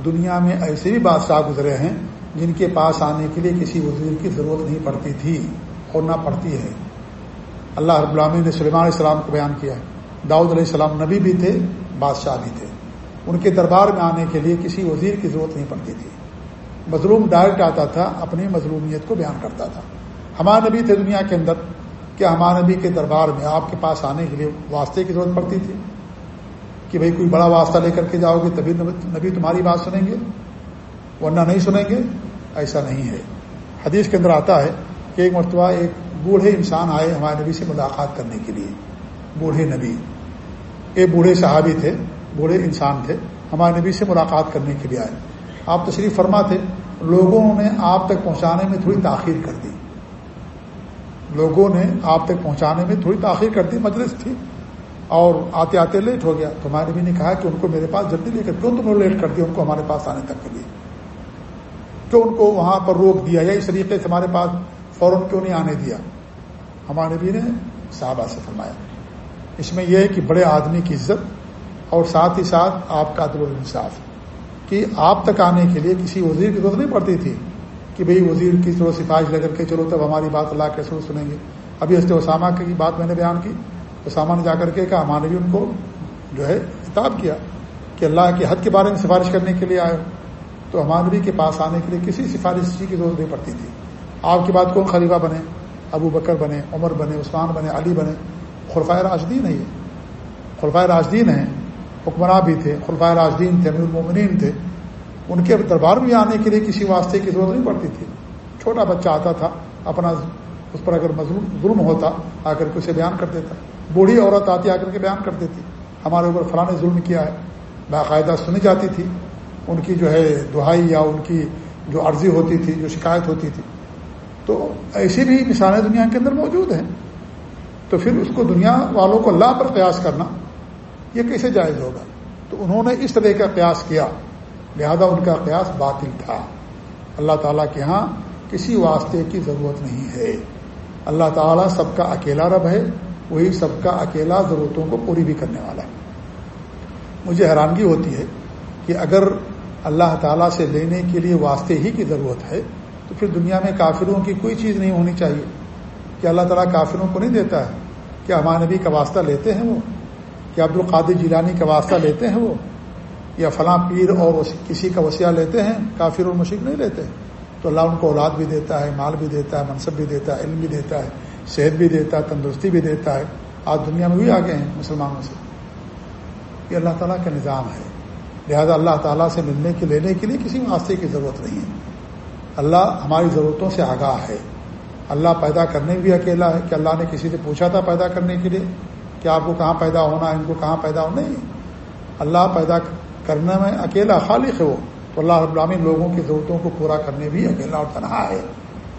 دنیا میں ایسے بھی بادشاہ گزرے ہیں جن کے پاس آنے کے لیے کسی وزیر کی ضرورت نہیں پڑتی تھی اور نہ پڑتی ہے۔ اللہ رب العامی نے سلیمان علیہ السلام کو بیان کیا ہے۔ داؤد علیہ السلام نبی بھی تھے، بادشاہ بھی تھے۔ ان کے دربار میں آنے کے لیے کسی وزیر کی ضرورت نہیں پڑتی تھی۔ مظلوم ڈائریکٹ آتا تھا، اپنی مظلومیت کو بیان کرتا تھا۔ ہمارے نبی تھے دنیا کے اندر کیا ہمارے نبی کے دربار میں آپ کے پاس آنے کے لیے واسطے کی ضرورت پڑتی تھی۔ کہ بھئی کوئی بڑا واسطہ لے کر کے جاؤ گے، تبھی نبی تمہاری بات سنیں گے، ورنہ نہیں سنیں گے، ایسا نہیں ہے۔ حدیث کے اندر آتا ہے کہ ایک مرتبہ ایک بوڑھے انسان آئے ہمارے نبی سے ملاقات کرنے کے لیے۔ بوڑھے نبی۔ ایک بوڑھے صحابی تھے، بوڑھے انسان تھے، ہمارے نبی سے ملاقات کرنے کے لیے آئے۔ آپ تشریف فرما تھے، لوگوں نے آپ تک پہنچانے میں تھوڑی تاخیر کر دی۔ لوگوں نے آپ تک پہنچانے میں تھوڑی تاخیر کر دی، مجلس تھی۔ اور آتے آتے لیٹ ہو گیا۔ تو ہمارے نبی نے کہا کہ ان کو میرے پاس جلدی لے کر کیوں تم نے لیٹ کر دیا ان کو ہمارے پاس آنے تک کے لیے۔ کیوں ان کو وہاں پر روک دیا یا اس طریقے سے ہمارے پاس فوراً کیوں نہیں آنے دیا۔ ہمارے نبی نے صحابہ سے فرمایا۔ اس میں یہ ہے کہ بڑے آدمی کی عزت اور ساتھ ہی ساتھ آپ کا عدل الانصاف کہ آپ تک آنے کے لیے کسی وزیر کی ضرورت نہیں پڑتی تھی کہ بھئی وزیر کی چلو سفارش لے کر کے چلو تب ہماری بات اللہ کے سر سنیں گے۔ ابھی اس اسامہ کی بات میں نے بیان کی۔ اسامہ نے جا کر کے کہا ہمارے بھی ان کو جو ہے خطاب کیا کہ اللہ کے حد کے بارے میں سفارش کرنے کے لیے آئے تو ہمارے نبی کے پاس آنے کے لیے کسی سفارش کی ضرورت نہیں پڑتی تھی۔ آپ کی بات کون خلیفہ بنے؟ ابو بکر بنے، عمر بنے، عثمان بنے، علی بنے۔ خلفۂ راجدین ہے یہ۔ خلفۂ راجدین ہیں، حکمراں بھی تھے خلفۂ راجدین تھے، امیر المومنین تھے۔ ان کے دربار میں آنے کے لیے کسی واسطے کی ضرورت نہیں پڑتی تھی۔ چھوٹا بچہ آتا تھا، اپنا اس پر اگر ظلم ہوتا، آ کر کے اسے بیان کر دیتا۔ بوڑھی عورت آتی آ کر کے بیان کر دیتی۔ ہمارے اوپر فلاں نے ظلم کیا ہے۔ باقاعدہ سنی جاتی تھی۔ ان کی جو ہے دہائی یا ان کی جو عرضی ہوتی تھی، جو شکایت ہوتی تھی۔ تو ایسی بھی مثالیں دنیا کے اندر موجود ہیں۔ تو پھر اس کو دنیا والوں کو اللہ پر قیاس کرنا، یہ کیسے جائز ہوگا؟ تو انہوں نے اس طرح کا قیاس کیا۔ لہذا ان کا قیاس باطل تھا۔ اللہ تعالیٰ کے ہاں کسی واسطے کی ضرورت نہیں ہے۔ اللہ تعالیٰ سب کا اکیلا رب ہے۔ وہی سب کا اکیلا ضرورتوں کو پوری بھی کرنے والا ہے۔ مجھے حیرانگی ہوتی ہے کہ اگر اللہ تعالیٰ سے لینے کے لیے واسطے ہی کی ضرورت ہے، تو پھر دنیا میں کافروں کی کوئی چیز نہیں ہونی چاہیے۔ کہ اللہ تعالیٰ کافروں کو نہیں دیتا ہے؟ کیا ہمارے نبی کا واسطہ لیتے ہیں وہ؟ کیا عبد القادر جیلانی کا واسطہ لیتے ہیں وہ؟ یا فلاں پیر اور کسی کا وسیع لیتے ہیں، کافر اور مشرق نہیں لیتے؟ تو اللہ ان کو اولاد بھی دیتا ہے، مال بھی دیتا ہے، منصب بھی دیتا ہے، علم بھی دیتا ہے۔ صحت بھی دیتا ہے، تندرستی بھی دیتا ہے۔ آج دنیا میں بھی آگے ہیں مسلمانوں سے۔ یہ اللہ تعالیٰ کا نظام ہے۔ لہذا اللہ تعالیٰ سے ملنے کے لینے کے لیے کسی واسطے کی ضرورت نہیں ہے۔ اللہ ہماری ضرورتوں سے آگاہ ہے۔ اللہ پیدا کرنے بھی اکیلا ہے۔ کہ اللہ نے کسی سے پوچھا تھا پیدا کرنے کے لیے کہ آپ کو کہاں پیدا ہونا ہے؟ ان کو کہاں پیدا ہونا نہیں۔ اللہ پیدا کرنے میں اکیلا خالق ہے وہ۔ تو اللہ رب العالمین لوگوں کی ضرورتوں کو پورا کرنے بھی اکیلا اور تنہا ہے۔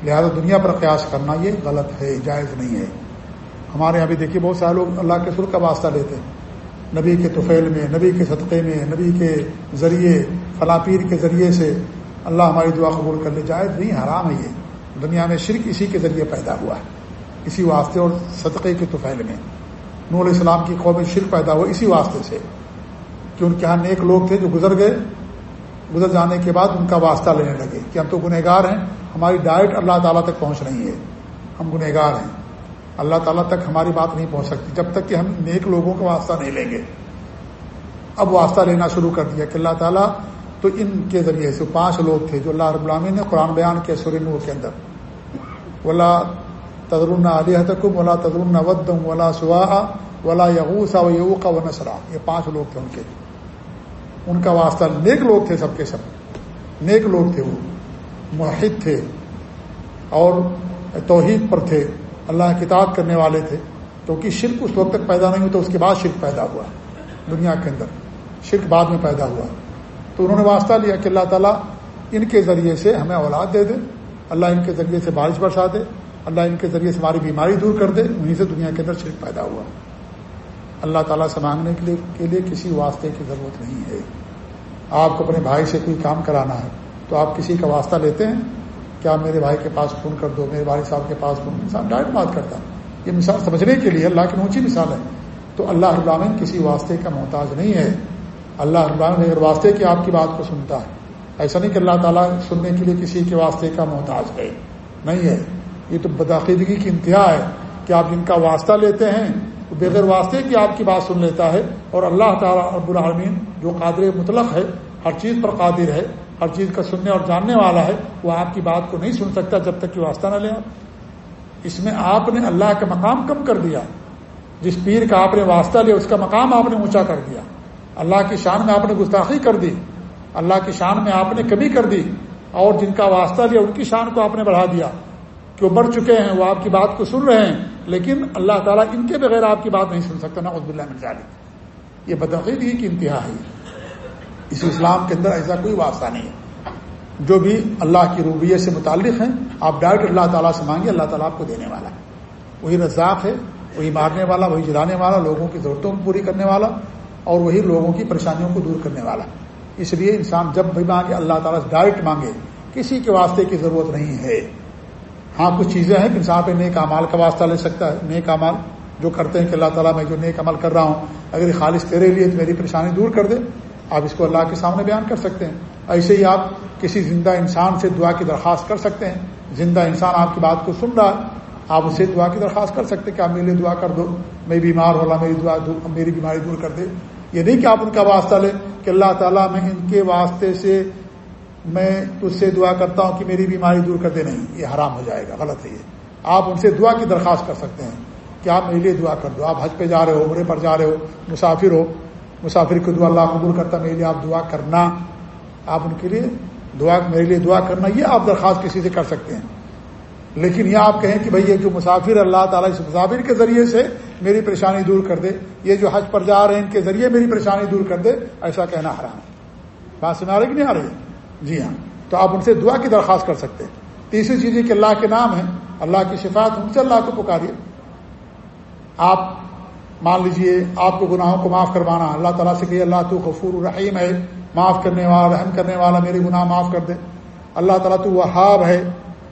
لہذا دنیا پر قیاس کرنا یہ غلط ہے، جائز نہیں ہے۔ ہمارے یہاں بھی دیکھیے بہت سارے لوگ اللہ کے سر کا واسطہ لیتے ہیں۔ نبی کے توفیل میں، نبی کے صدقے میں، نبی کے ذریعے، فلاں پیر کے ذریعے سے اللہ ہماری دعا قبول کر لے۔ جائز نہیں، حرام ہے یہ۔ دنیا میں شرک اسی کے ذریعے پیدا ہوا ہے۔ اسی واسطے اور صدقے کے توفیل میں۔ نور اسلام کی قوم شرک پیدا ہوا اسی واسطے سے۔ کہ ان کے یہاں نیک لوگ تھے جو گزر گئے۔ گزر جانے کے بعد ان کا واسطہ لینے لگے کہ ہم تو گنہگار ہیں، ہماری ڈائٹ اللہ تعالیٰ تک پہنچ رہی ہے ہم گنہگار ہیں۔ اللہ تعالیٰ تک ہماری بات نہیں پہنچ سکتی جب تک کہ ہم نیک لوگوں کا واسطہ نہیں لیں گے۔ اب واسطہ لینا شروع کر دیا کہ اللہ تعالیٰ تو ان کے ذریعے سے پانچ لوگ تھے جو اللہ رب العالمین نے قرآن بیان کیا سور نور کے اندر۔ ولا تدرن علیہ تکم ولا تدرن ودم ولا سوا ولا یغوسا و یوقا و نسرا یہ پانچ لوگ تھے ان کے۔ ان کا واسطہ نیک لوگ تھے سب کے سب۔ نیک لوگ تھے وہ۔ محد تھے۔ اور توحید پر تھے۔ اللہ کتاب کرنے والے تھے۔ کیونکہ شرک اس وقت تک پیدا نہیں ہوتا، اس کے بعد شرک پیدا ہوا دنیا کے اندر۔ شرک بعد میں پیدا ہوا۔ تو انہوں نے واسطہ لیا کہ اللہ تعالیٰ ان کے ذریعے سے ہمیں اولاد دے دے۔ اللہ ان کے ذریعے سے بارش برسا دے۔ اللہ ان کے ذریعے سے ہماری بیماری دور کر دے۔ وہیں سے دنیا کے اندر شرک پیدا ہوا۔ اللہ تعالیٰ سے مانگنے کے لیے کے لیے کسی واسطے کی ضرورت نہیں ہے۔ آپ کو اپنے بھائی سے کوئی کام کرانا ہے، تو آپ کسی کا واسطہ لیتے ہیں؟ کیا میرے بھائی کے پاس فون کر دو، میرے بھائی صاحب کے پاس فون انسان ڈائریکٹ بات کرتا یہ مثال سمجھنے کے لیے اللہ کی اونچی مثال ہے۔ تو اللہ العالمین کسی واسطے کا محتاج نہیں ہے۔ اللہ العالمین اگر واسطے کی آپ کی بات کو سنتا ہے۔ ایسا نہیں کہ اللہ تعالیٰ سننے کے لیے کسی کے واسطے کا محتاج ہے۔ نہیں ہے۔ یہ تو بدعقیدگی کی انتہا ہے۔ کہ آپ جن کا واسطہ لیتے ہیں بغیر واسطے کی آپ کی بات سن لیتا ہے اور اللہ تعالیٰ رب العالمین جو قادر مطلق ہے، ہر چیز پر قادر ہے، ہر چیز کا سننے اور جاننے والا ہے، وہ آپ کی بات کو نہیں سن سکتا جب تک کہ واسطہ نہ لے آپ اس میں آپ نے اللہ کا مقام کم کر دیا۔ جس پیر کا آپ نے واسطہ لیا، اس کا مقام آپ نے اونچا کر دیا۔ اللہ کی شان میں آپ نے گستاخی کر دی۔ اللہ کی شان میں آپ نے کمی کر دی۔ اور جن کا واسطہ لیا، ان کی شان کو آپ نے بڑھا دیا۔ کہ وہ بڑھ چکے ہیں وہ آپ کی بات کو سن رہے ہیں، لیکن اللہ تعالیٰ ان کے بغیر آپ کی بات نہیں سن سکتا نا عزب اللہ مل یہ بدعقیدگی کی انتہا ہے۔ اس اسلام کے اندر ایسا کوئی واسطہ نہیں ہے۔ جو بھی اللہ کی روبیت سے متعلق ہیں، آپ ڈائریکٹ اللہ تعالیٰ سے مانگے اللہ تعالیٰ آپ کو دینے والا ہے۔ وہی رزاق ہے، وہی مارنے والا، وہی جلانے والا، لوگوں کی ضرورتوں کو پوری کرنے والا، اور وہی لوگوں کی پریشانیوں کو دور کرنے والا۔ اس لیے انسان جب بھی مانگے، اللہ تعالیٰ سے ڈائریکٹ مانگے، کسی کے واسطے کی ضرورت نہیں ہے۔ ہاں کچھ چیزیں ہیں انسان پہ نیک امال کا واسطہ لے سکتا ہے، نیک امال جو کرتے ہیں کہ اللہ تعالیٰ میں جو نیک عمل کر رہا ہوں، اگر یہ خالص تیرے لیے تو میری پریشانی دور کر دے۔ آپ اس کو اللہ کے سامنے بیان کر سکتے ہیں۔ ایسے ہی آپ کسی زندہ انسان سے دعا کی درخواست کر سکتے ہیں۔ زندہ انسان آپ کی بات کو سن رہا ہے، آپ اسے دعا کی درخواست کر سکتے ہیں کہ آپ میرے لیے دعا کر دو، میں بیمار ہو رہا میری دعا میری بیماری دور کر دے۔ یہ نہیں کہ آپ ان کا واسطہ لیں کہ اللہ تعالیٰ میں ان کے واسطے سے میں اس سے دعا کرتا ہوں کہ میری بیماری دور کر دے، نہیں، یہ حرام ہو جائے گا، غلط ہے یہ۔ آپ ان سے دعا کی درخواست کر سکتے ہیں کہ آپ میرے لیے دعا کر دو۔ آپ حج پہ جا رہے ہو، عمرے پر جا رہے ہو، مسافر ہو، مسافر کو دعا اللہ قبول کرتا، میرے لیے آپ دعا کرنا، آپ ان کے لیے دعا، میرے لیے دعا کرنا، یہ آپ درخواست کسی سے کر سکتے ہیں۔ لیکن یہ آپ کہیں کہ بھائی، یہ جو مسافر اللہ تعالیٰ اس مسافر کے ذریعے سے میری پریشانی دور کر دے، یہ جو حج پر جا رہے ہیں، ان کے ذریعے میری پریشانی دور کر دے، ایسا کہنا حرام ہے۔ بات سنا رہے کہ نہیں آ رہی ہے؟ جی ہاں۔ تو آپ ان سے دعا کی درخواست کر سکتے ہیں۔ تیسری چیز یہ کہ اللہ کے نام ہے، اللہ کی شفاعت ان سے اللہ کو پکاریے آپ مان لیجیے، آپ کو گناہوں کو معاف کروانا، اللہ تعالیٰ سے کہ اللہ تو غفور الرحیم ہے، معاف کرنے والا، رحم کرنے والا میرے گناہ معاف کر دے۔ اللہ تعالیٰ تو وہاب ہے،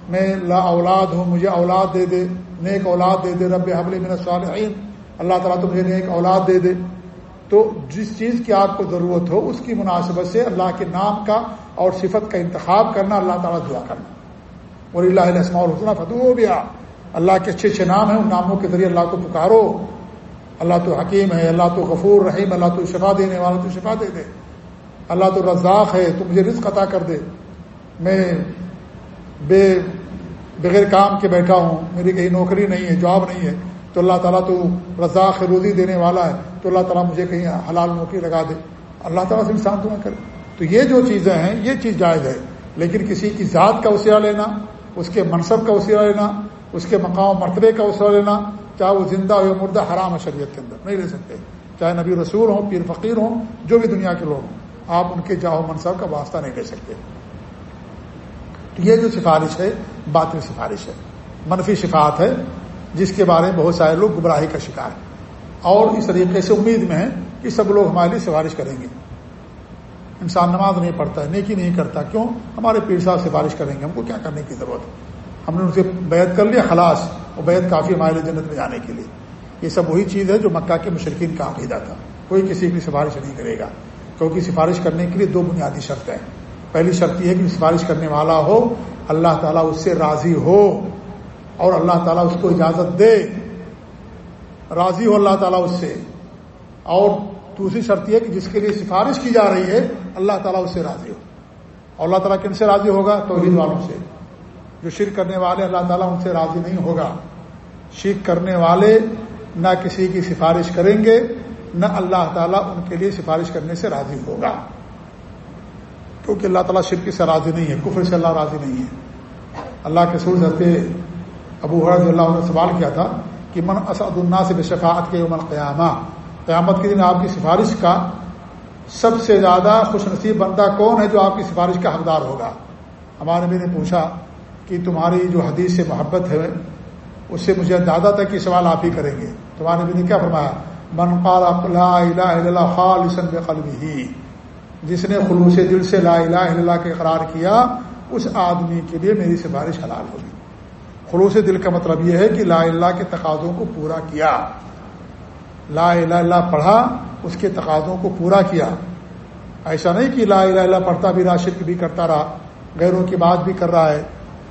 میں لا اولاد ہوں، مجھے اولاد دے دے، نیک اولاد دے دے، رب حبل من الصالحین۔ اللہ تعالیٰ تو مجھے نیک اولاد دے دے۔ تو جس چیز کی آپ کو ضرورت ہو، اس کی مناسبت سے اللہ کے نام کا اور صفت کا انتخاب کرنا، اللہ تعالیٰ دعا کرنا۔ اور اللہ علیہ الحسن فتح ہو گیا اللہ کے اچھے اچھے نام ہیں، ان ناموں کے ذریعے اللہ کو پکارو۔ اللہ تو حکیم ہے، اللہ تو غفور رحیم، اللہ تو شفا دینے والا، تو شفا دے دے۔ اللہ تو رزاق ہے، تو مجھے رزق عطا کر دے۔ میں بے بغیر کام کے بیٹھا ہوں، میری کہیں نوکری نہیں ہے جاب نہیں ہے۔ تو اللہ تعالیٰ تو رزاق روزی دینے والا ہے، تو اللہ تعالیٰ مجھے کہیں حلال نوکری لگا دے۔ اللہ تعالیٰ سے انسان دعا کرے۔ تو یہ جو چیزیں ہیں، یہ چیز جائز ہے۔ لیکن کسی کی ذات کا وسیلہ لینا، اس کے منصب کا وسیلہ لینا، اس کے مقام مرتبے کا وسیلہ لینا، چاہے وہ زندہ ہو مردہ، حرام ہے شریعت کے اندر، نہیں لے سکتے۔ چاہے نبی رسول ہوں، پیر فقیر ہوں، جو بھی دنیا کے لوگ ہوں، آپ ان کے جاؤ منصب کا واسطہ نہیں لے سکتے۔ یہ جو سفارش ہے باطل سفارش ہے۔ منفی شفاعت ہے جس کے بارے میں بہت سارے لوگ گمراہی کا شکار ہیں۔ اور اس طریقے سے امید میں ہے کہ سب لوگ ہمارے لیے سفارش کریں گے۔ انسان نماز نہیں پڑھتا ہے نیکی نہیں کرتا، کیوں؟ ہمارے پیر صاحب سفارش کریں گے، ہم کو کیا کرنے کی ضرورت ہے؟ ہم نے ان سے بیعت کر لیا خلاص وہ بیعت کافی ہمارے لیے جنت میں جانے کے لیے۔ یہ سب وہی چیز ہے جو مکہ کے مشرقین کا عقیدہ تھا۔ کوئی کسی کی سفارش نہیں کرے گا۔ کیونکہ سفارش کرنے کے لیے دو بنیادی شرط ہیں۔ پہلی شرط یہ ہے کہ سفارش کرنے والا ہو، اللہ تعالیٰ اس سے راضی ہو۔ اور اللہ تعالیٰ اس کو اجازت دے۔ راضی ہو اللہ تعالیٰ اس سے۔ اور دوسری شرط یہ کہ جس کے لیے سفارش کی جا رہی ہے، اللہ تعالیٰ اس سے راضی ہو۔ اور اللہ تعالیٰ کن سے راضی ہوگا؟ توحید والوں سے۔ جو شرک کرنے والے، اللہ تعالیٰ ان سے راضی نہیں ہوگا۔ شرک کرنے والے نہ کسی کی سفارش کریں گے، نہ اللہ تعالیٰ ان کے لیے سفارش کرنے سے راضی ہوگا۔ کیونکہ اللہ تعالیٰ شرک سے راضی نہیں ہے، کفر سے اللہ راضی نہیں ہے۔ اللہ کے سور حضرت ابو حرض اللہ نے سوال کیا تھا کہ من اسد اللہ سے بے شفاعت کے عمر قیامہ قیامت کے دن آپ کی سفارش کا سب سے زیادہ خوش نصیب بندہ کون ہے جو آپ کی سفارش کا حقدار ہوگا؟ ہمارے نبی نے پوچھا کہ تمہاری جو حدیث سے محبت ہے، اس سے مجھے زیادہ تک یہ سوال آپ ہی کریں گے۔ تمہارے نبی نے کیا فرمایا؟ من قال لا الہ الا اللہ خالصا بقلبه جس نے خلوص دل سے لا الہ الا اللہ کے اقرار کیا، اس آدمی کے لیے میری سفارش حلال ہوگی۔ خلوص دل کا مطلب یہ ہے کہ لا اللہ کے تقاضوں کو پورا کیا۔ لا الہ اللہ پڑھا، اس کے تقاضوں کو پورا کیا۔ ایسا نہیں کہ لا الہ اللہ پڑھتا بھی رہا، شرک بھی کرتا رہا، غیروں کی بات بھی کر رہا ہے،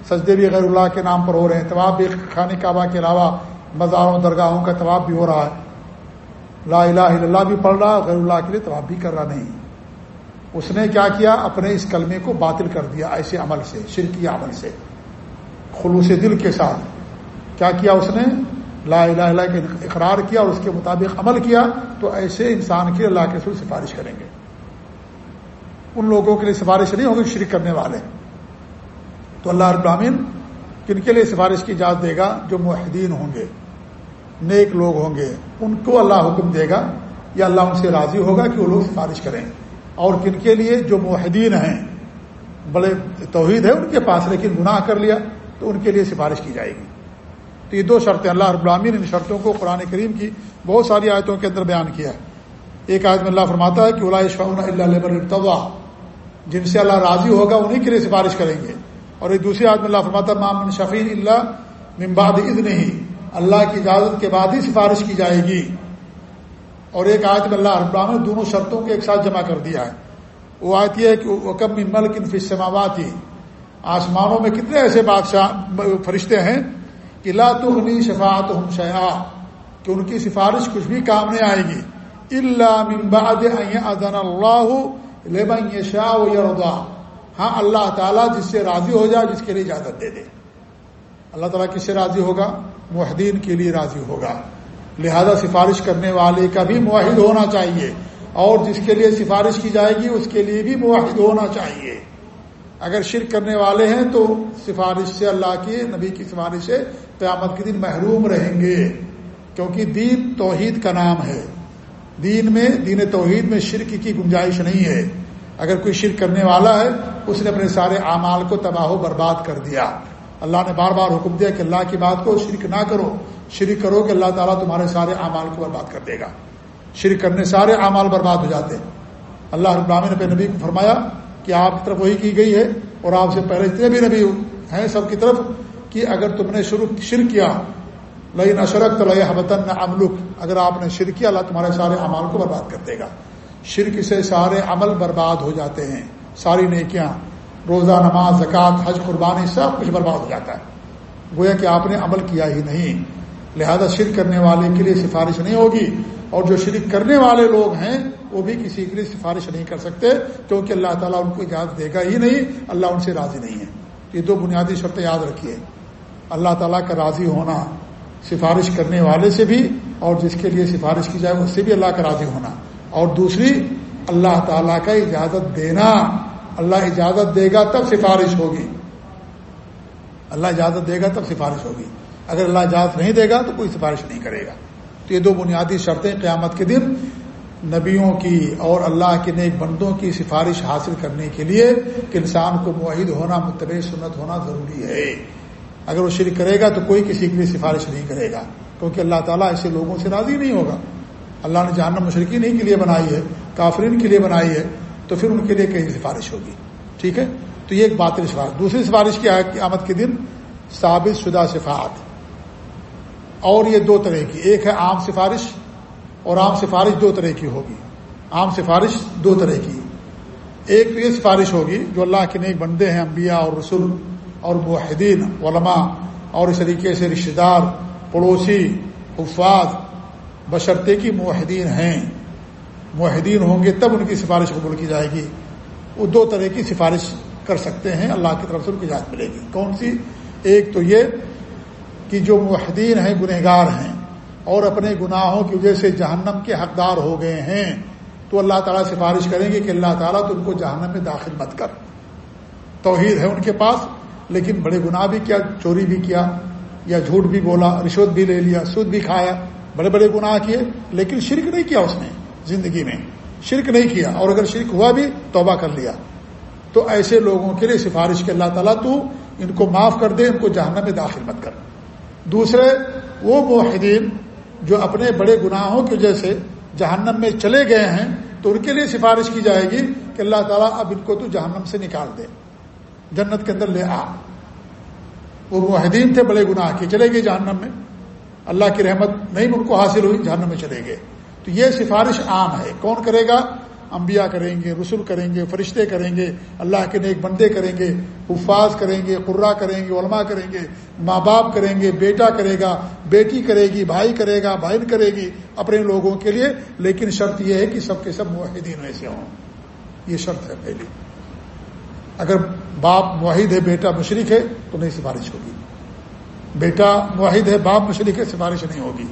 سجدے بھی غیر اللہ کے نام پر ہو رہے ہیں طواب بھی خانہ کعبہ کے علاوہ مزاروں، درگاہوں کا طواب بھی ہو رہا ہے۔ لا الہ الا اللہ بھی پڑھ رہا، غیر اللہ کے لیے طواب بھی کر رہا نہیں۔ اس نے کیا کیا؟ اپنے اس کلمے کو باطل کر دیا، ایسے عمل سے، شرکی عمل سے۔ خلوص دل کے ساتھ۔ کیا کیا اس نے؟ لا الہ الا کے اقرار کیا اور اس کے مطابق عمل کیا۔ تو ایسے انسان کی اللہ کے سر سفارش کریں گے۔ ان لوگوں کے لیے سفارش نہیں ہوگی، شرک کرنے والے۔ تو اللہ ابراہین کن کے لیے سفارش کی اجازت دے گا؟ جو معاہدین ہوں گے۔ نیک لوگ ہوں گے۔ ان کو اللہ حکم دے گا یا اللہ ان سے راضی ہوگا کہ وہ لوگ سفارش کریں۔ اور کن کے لیے؟ جو معاہدین ہیں۔ بڑے توحید ہے ان کے پاس لیکن گناہ کر لیا۔ تو ان کے لیے سفارش کی جائے گی۔ تو یہ دو شرطیں اللہ رب العامین ان شرطوں کو قرآن کریم کی بہت ساری آیتوں کے اندر بیان کیا ہے۔ ایک آیت میں اللہ فرماتا ہے کہ اللہ جن سے اللہ راضی ہوگا انہیں کے لیے سفارش کریں گے۔ اور ایک دوسری آدمی اللہ فرماتا مام شفیع اللہ ممباد عید نہیں اللہ کی اجازت کے بعد ہی سفارش کی جائے گی۔ اور ایک آیت میں اللہ ابراہم نے دونوں شرطوں کو ایک ساتھ جمع کر دیا ہے۔ وہ آیت یہ ہے کہ وہ کم ملک ان فسماوات ہی آسمانوں میں کتنے ایسے بادشاہ فرشتے ہیں کہ لا تغنی شفاعت ہم شیا کہ ان کی سفارش کچھ بھی کام نہیں آئے گی۔ اللہ من بعد ادن اللہ لمن شاہ یرضا۔ ہاں اللہ تعالیٰ جس سے راضی ہو جائے، جس کے لیے اجازت دے دے۔ اللہ تعالیٰ کس سے راضی ہوگا؟ معاہدین کے لیے راضی ہوگا۔ لہذا سفارش کرنے والے کا بھی معاہد ہونا چاہیے، اور جس کے لیے سفارش کی جائے گی، اس کے لیے بھی معاہد ہونا چاہیے۔ اگر شرک کرنے والے ہیں تو سفارش سے اللہ کی نبی کی سفارش سے قیامت کے دن محروم رہیں گے، کیونکہ دین توحید کا نام ہے۔ دین میں، دین توحید میں شرک کی گنجائش نہیں ہے۔ اگر کوئی شرک کرنے والا ہے، اس نے اپنے سارے اعمال کو تباہ و برباد کر دیا۔ اللہ نے بار بار حکم دیا کہ اللہ کی بات کو شرک نہ کرو۔ شرک کرو کہ اللہ تعالیٰ تمہارے سارے اعمال کو برباد کر دے گا۔ شرک کرنے سارے اعمال برباد ہو جاتے۔ ہیں اللہ ابراہین نے اپنے نبی کو فرمایا کہ آپ کی طرف وہی کی گئی ہے اور آپ سے پہلے جتنے بھی نبی ہیں سب کی طرف کہ اگر تم نے شروع شرک کیا لئی نہ شرک تو لیے حمتن نہ املک اگر آپ نے شرک کیا، اللہ تمہارے سارے اعمال کو برباد کر دے گا۔ شرک سے سارے عمل برباد ہو جاتے ہیں، ساری نیکیاں، روزہ، نماز، زکوٰۃ، حج، قربانی، سب کچھ برباد ہو جاتا ہے۔ گویا کہ آپ نے عمل کیا ہی نہیں۔ لہذا شرک کرنے والے کے لیے سفارش نہیں ہوگی۔ اور جو شرک کرنے والے لوگ ہیں وہ بھی کسی کے لیے سفارش نہیں کر سکتے، کیونکہ اللہ تعالیٰ ان کو اجازت دے گا ہی نہیں، اللہ ان سے راضی نہیں ہے۔ یہ دو بنیادی شرطیں یاد رکھیے۔ اللہ تعالیٰ کا راضی ہونا سفارش کرنے والے سے بھی اور جس کے لیے سفارش کی جائے اس سے بھی اللہ کا راضی ہونا۔ اور دوسری، اللہ تعالیٰ کا اجازت دینا۔ اللہ اجازت دے گا تب سفارش ہوگی۔ اللہ اجازت دے گا تب سفارش ہوگی۔ اگر اللہ اجازت نہیں دے گا تو کوئی سفارش نہیں کرے گا۔ تو یہ دو بنیادی شرطیں قیامت کے دن نبیوں کی اور اللہ کے نیک بندوں کی سفارش حاصل کرنے کے لیے کہ انسان کو معاہد ہونا، متبع سنت ہونا ضروری ہے۔ اگر وہ شرک کرے گا تو کوئی کسی کے لیے سفارش نہیں کرے گا، کیونکہ اللہ تعالیٰ ایسے لوگوں سے راضی نہیں ہوگا۔ اللہ نے جہنم مشرقین ہی کے لیے بنائی ہے، کافرین کے لیے بنائی ہے، تو پھر ان کے لیے کہیں سفارش ہوگی۔ ٹھیک ہے؟ تو یہ ایک باطل سفارش۔ دوسری سفارش کیا ہے کہ آمد کے دن ثابت شدہ صفات۔ اور یہ دو طرح کی، ایک ہے عام سفارش اور عام سفارش دو طرح کی ہوگی۔ عام سفارش دو طرح کی۔ ایک تو یہ سفارش ہوگی جو اللہ کے نیک بندے ہیں، انبیاء اور رسول اور معاہدین علماء اور اس طریقے سے رشتے دار، پڑوسی، حفاظ، بشرطے کی معاہدین ہیں۔ معاہدین ہوں گے تب ان کی سفارش قبول کی جائے گی۔ وہ دو طرح کی سفارش کر سکتے ہیں، اللہ کی طرف سے ان کی اجازت ملے گی۔ کون سی؟ ایک تو یہ کہ جو معاہدین ہیں، گنہگار ہیں۔ اور اپنے گناہوں کی وجہ سے جہنم کے حقدار ہو گئے ہیں، تو اللہ تعالیٰ سفارش کریں گے کہ اللہ تعالیٰ تو ان کو جہنم میں داخل مت کر۔ توحید ہے ان کے پاس، لیکن بڑے گناہ بھی کیا، چوری بھی کیا، یا جھوٹ بھی بولا، رشوت بھی لے لیا، سود بھی کھایا، بڑے بڑے گناہ کیے، لیکن شرک نہیں کیا اس نے زندگی میں۔ شرک نہیں کیا، اور اگر شرک ہوا بھی، توبہ کر لیا۔ تو ایسے لوگوں کے لیے سفارش کے اللہ تعالیٰ تو ان کو معاف کر دے، ان کو جہنم میں داخل مت کر۔ دوسرے وہ معاہدین جو اپنے بڑے گناہوں کی وجہ سے جہنم میں چلے گئے ہیں، تو ان کے لیے سفارش کی جائے گی کہ اللہ تعالیٰ اب ان کو تو جہنم سے نکال دے۔ جنت کے اندر لے آ۔ وہ معاہدین تھے بڑے گناہ کے چلے گئے جہنم میں۔ اللہ کی رحمت نہیں ان کو حاصل ہوئی، جہنم میں چلے گئے۔ تو یہ سفارش عام ہے۔ کون کرے گا؟ انبیاء کریں گے، رسول کریں گے، فرشتے کریں گے، اللہ کے نیک بندے کریں گے، حفاظ کریں گے قرا کریں گے، علماء کریں گے، ماں باپ کریں گے، بیٹا کرے گا، بیٹی کرے گی، بھائی کرے گا، بہن کرے گی، اپنے لوگوں کے لیے، لیکن شرط یہ ہے کہ سب کے سب معاہدین ایسے ہوں۔ یہ شرط ہے پہلی۔ اگر باپ معاہد ہے، بیٹا مشرق ہے، تو نہیں، سفارش ہوگی۔ بیٹا معاہد ہے، باپ مشرق ہے، سفارش نہیں ہوگی۔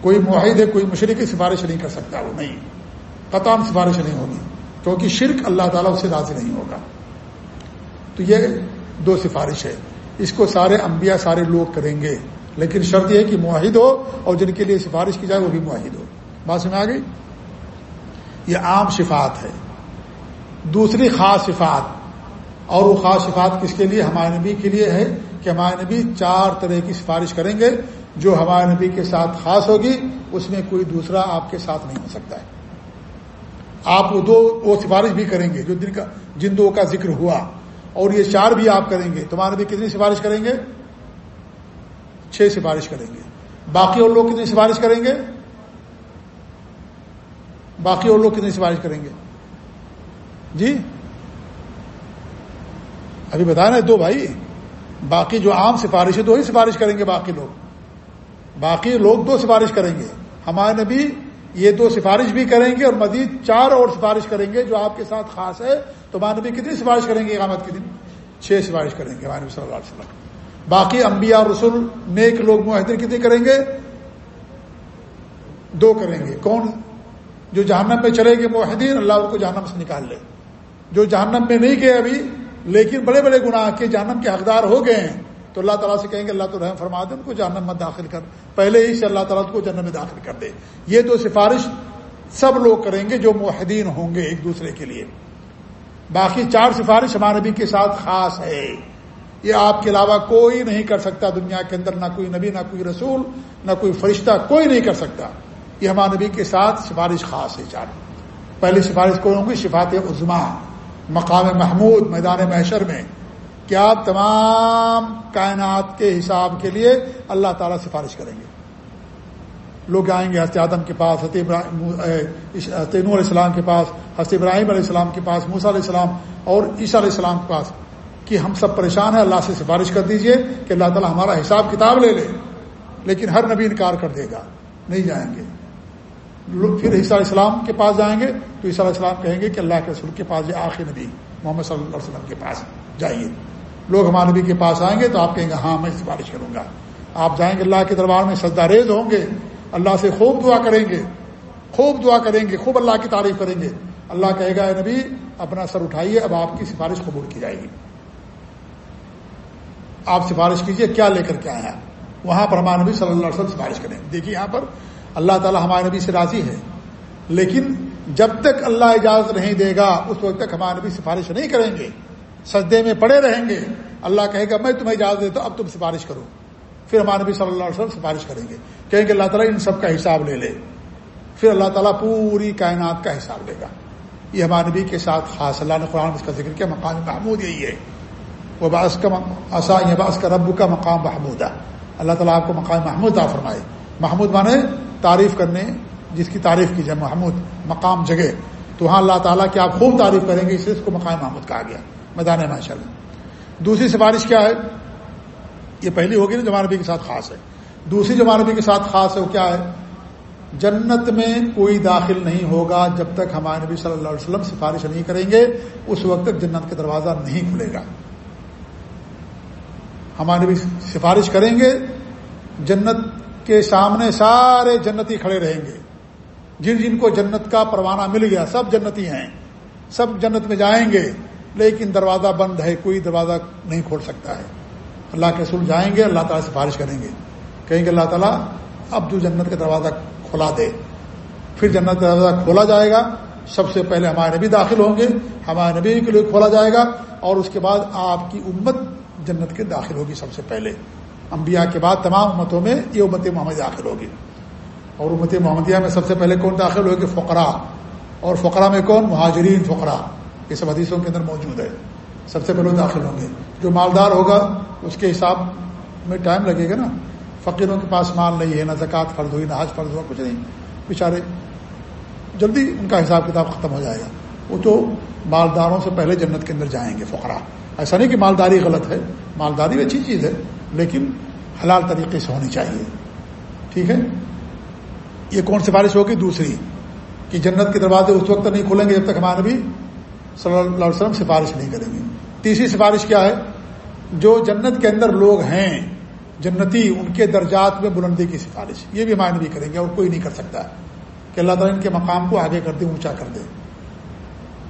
کوئی معاہد ہے، کوئی مشرق کی سفارش نہیں کر سکتا، وہ نہیں۔ قطام سفارش نہیں ہوگی، کیونکہ شرک اللہ تعالیٰ اسے راضی نہیں ہوگا۔ تو یہ دو سفارش ہے۔ اس کو سارے انبیاء، سارے لوگ کریں گے۔ لیکن شرط یہ ہے کہ معاہد ہو اور جن کے لیے سفارش کی جائے وہ بھی معاہد ہو۔ بات سمجھ آ گئی؟ یہ عام صفات ہے۔ دوسری خاص صفات، اور وہ خاص صفات کس کے لیے؟ ہمارے نبی کے لیے ہے کہ ہمارے نبی چار طرح کی سفارش کریں گے۔ جو ہمارے نبی کے ساتھ خاص ہوگی، اس میں کوئی دوسرا آپ کے ساتھ نہیں ہو سکتا ہے۔ آپ وہ دو وہ سفارش بھی کریں گے جو دن کا جن دو کا ذکر ہوا اور یہ چار بھی آپ کریں گے تمہارے نبی کتنی سفارش کریں گے؟ چھ سفارش کریں گے۔ باقی اور لوگ کتنی سفارش کریں گے؟ باقی اور لوگ کتنی سفارش کریں گے؟ جی؟ ابھی بتا رہے دو بھائی، باقی جو عام سفارش ہے دو ہی سفارش کریں گے باقی لوگ۔ باقی لوگ دو سفارش کریں گے۔ ہمارے نبی یہ دو سفارش بھی کریں گے اور مزید چار اور سفارش کریں گے جو آپ کے ساتھ خاص ہے تو ہمارے نبی کتنی سفارش کریں گے قیامت کے دن؟ چھ سفارش کریں گے ہمارے نبی صلی اللہ علیہ وسلم۔ باقی انبیاء اور رسول، نیک لوگ معاہدے کتنے کریں گے؟ دو کریں گے۔ کون؟ جو جہنم میں چلے گے معاہدین اللہ ان کو جہنم سے نکال لے۔ جو جہنم میں نہیں گئے ابھی، لیکن بڑے بڑے گناہ کے جہنم کے حقدار ہو گئے ہیں تو اللہ تعالیٰ سے کہیں گے اللہ تو رحم فرما دے، ان کو جہنم میں داخل کر۔ پہلے ہی سے اللہ تعالیٰ کو جہنم میں داخل کر دے۔ یہ تو سفارش سب لوگ کریں گے جو معاہدین ہوں گے ایک دوسرے کے لیے۔ باقی چار سفارش ہمارے نبی کے ساتھ خاص ہے۔ یہ آپ کے علاوہ کوئی نہیں کر سکتا دنیا کے اندر، نہ کوئی نبی، نہ کوئی رسول، نہ کوئی فرشتہ، کوئی نہیں کر سکتا۔ یہ ہمارے نبی کے ساتھ سفارش خاص ہے چار۔ پہلی سفارش کون ہوں گی؟ شفات عظما مقام محمود، میدان محشر میں۔ کیا آپ تمام کائنات کے حساب کے لیے اللہ تعالیٰ سفارش کریں گے؟ لوگ آئیں گے حضرت آدم کے پاس، حضرت علیہ السلام کے پاس، حضرت ابراہیم علیہ السلام کے پاس موسا علیہ السلام اور عیسیٰ علیہ السلام کے پاس کہ ہم سب پریشان ہیں، اللہ سے سفارش کر دیجیے کہ اللہ تعالیٰ ہمارا حساب کتاب لے لے، لیکن ہر نبی انکار کر دے گا، نہیں جائیں گے۔ پھر عیسیٰ علیہ السلام کے پاس جائیں گے تو عیسیٰ علیہ السلام کہیں گے کہ اللہ کے رسول کے پاس جائے آخر نبی محمد صلی اللہ علیہ وسلم کے پاس جائیے۔ لوگ ہمارے نبی کے پاس آئیں گے تو آپ کہیں گے ہاں میں سفارش کروں گا۔ آپ جائیں گے، اللہ کے دربار میں سجدہ ریز ہوں گے۔ اللہ سے خوب دعا کریں گے۔ خوب دعا کریں گے، خوب اللہ کی تعریف کریں گے۔ اللہ کہے گا، اے نبی، اپنا سر اٹھائیے، اب آپ کی سفارش قبول کی جائے گی۔ آپ سفارش کیجیے، کیا لے کر کے آئے ہیں؟ وہاں پر ہمارے نبی صلی اللہ علیہ وسلم سفارش کریں۔ دیکھیے یہاں پر اللہ تعالیٰ ہمارے نبی سے راضی ہے۔ لیکن جب تک اللہ اجازت نہیں دے گا، اس وقت تک ہمارے نبی سفارش نہیں کریں گے۔ سجدے میں پڑے رہیں گے، اللہ کہے گا، میں تمہیں اجازت دیتا ہوں، اب تم سفارش کرو۔ پھر ہمارے نبی صلی اللہ علیہ وسلم سفارش کریں گے۔ کہیں گے، اللہ تعالیٰ ان سب کا حساب لے لے۔ پھر اللہ تعالیٰ پوری کائنات کا حساب لے گا۔ یہ ہمارے نبی کے ساتھ خاص اللہ نے قرآن اس کا ذکر کیا، مقام محمود یہی ہے۔ وہ باس کا آسا باس کا رب کا مقام محمود ہے اللہ تعالیٰ آپ کو مقام محمود آ فرمائے۔ محمود مانے تعریف کرنے، جس کی تعریف کی جائے، محمود مقام جگہ۔ تو وہاں اللہ تعالیٰ کی آپ خوب تعریف کریں گے، اس سے اس کو مقام محمود کہا گیا۔ میدان ماشاء اللہ دوسری سفارش کیا ہے؟ یہ پہلی ہوگی نا جمع نبی کے ساتھ خاص ہے۔ دوسری جمع نبی کے ساتھ خاص ہے، وہ کیا ہے؟ جنت میں کوئی داخل نہیں ہوگا جب تک ہمارے نبی صلی اللہ علیہ وسلم سفارش نہیں کریں گے، اس وقت تک جنت کا دروازہ نہیں کھلے گا۔ ہمارے نبی سفارش کریں گے، جنت کے سامنے سارے جنتی کھڑے رہیں گے۔ جن جن کو جنت کا پروانہ مل گیا، سب جنتی ہیں۔ سب جنت میں جائیں گے۔ لیکن دروازہ بند ہے، کوئی دروازہ نہیں کھول سکتا ہے۔ اللہ کے رسول جائیں گے، اللہ تعالیٰ سفارش کریں گے۔ کہیں گے اللہ تعالیٰ، اب جو جنت کا دروازہ کھلا دے۔ پھر جنت کا دروازہ کھولا جائے گا۔ سب سے پہلے ہمارے نبی داخل ہوں گے، ہمارے نبی کے لیے کھولا جائے گا۔ اور اس کے بعد آپ کی امت جنت کے داخل ہوگی سب سے پہلے۔ انبیاء کے بعد تمام امتوں میں یہ امت محمد داخل ہوگی۔ اور امت محمدیہ میں سب سے پہلے کون داخل ہوگی فقرا اور فقرا میں کون؟ مہاجرین فقرا یہ سب حدیثوں کے اندر موجود ہے۔ سب سے پہلے داخل ہوں گے۔ جو مالدار ہوگا، اس کے حساب میں ٹائم لگے گا نا۔ فقیروں کے پاس مال نہیں ہے، نہ زکوٰۃ فرض ہوئی، نہ حج فرض ہوا، کچھ نہیں۔ بیچارے جلدی ان کا حساب کتاب ختم ہو جائے گا۔ وہ تو مالداروں سے پہلے جنت کے اندر جائیں گے، فقرا۔ ایسا نہیں کہ مالداری غلط ہے۔ مالداری بھی اچھی چیز ہے، لیکن حلال طریقے سے ہونی چاہیے۔ ٹھیک ہے؟ یہ کون سفارش ہوگی؟ دوسری، کہ جنت کے دروازے اس وقت نہیں کھلیں گے جب تک ہمارے بھی صلی اللہ علیہ وسلم سفارش نہیں کریں گے۔ تیسری سفارش کیا ہے؟ جو جنت کے اندر لوگ ہیں، جنتی ان کے درجات میں بلندی کی سفارش۔ یہ بھی ہمارے نبی کریں گے اور کوئی نہیں کر سکتا کہ اللہ تعالیٰ ان کے مقام کو آگے کر دے، اونچا کر دے۔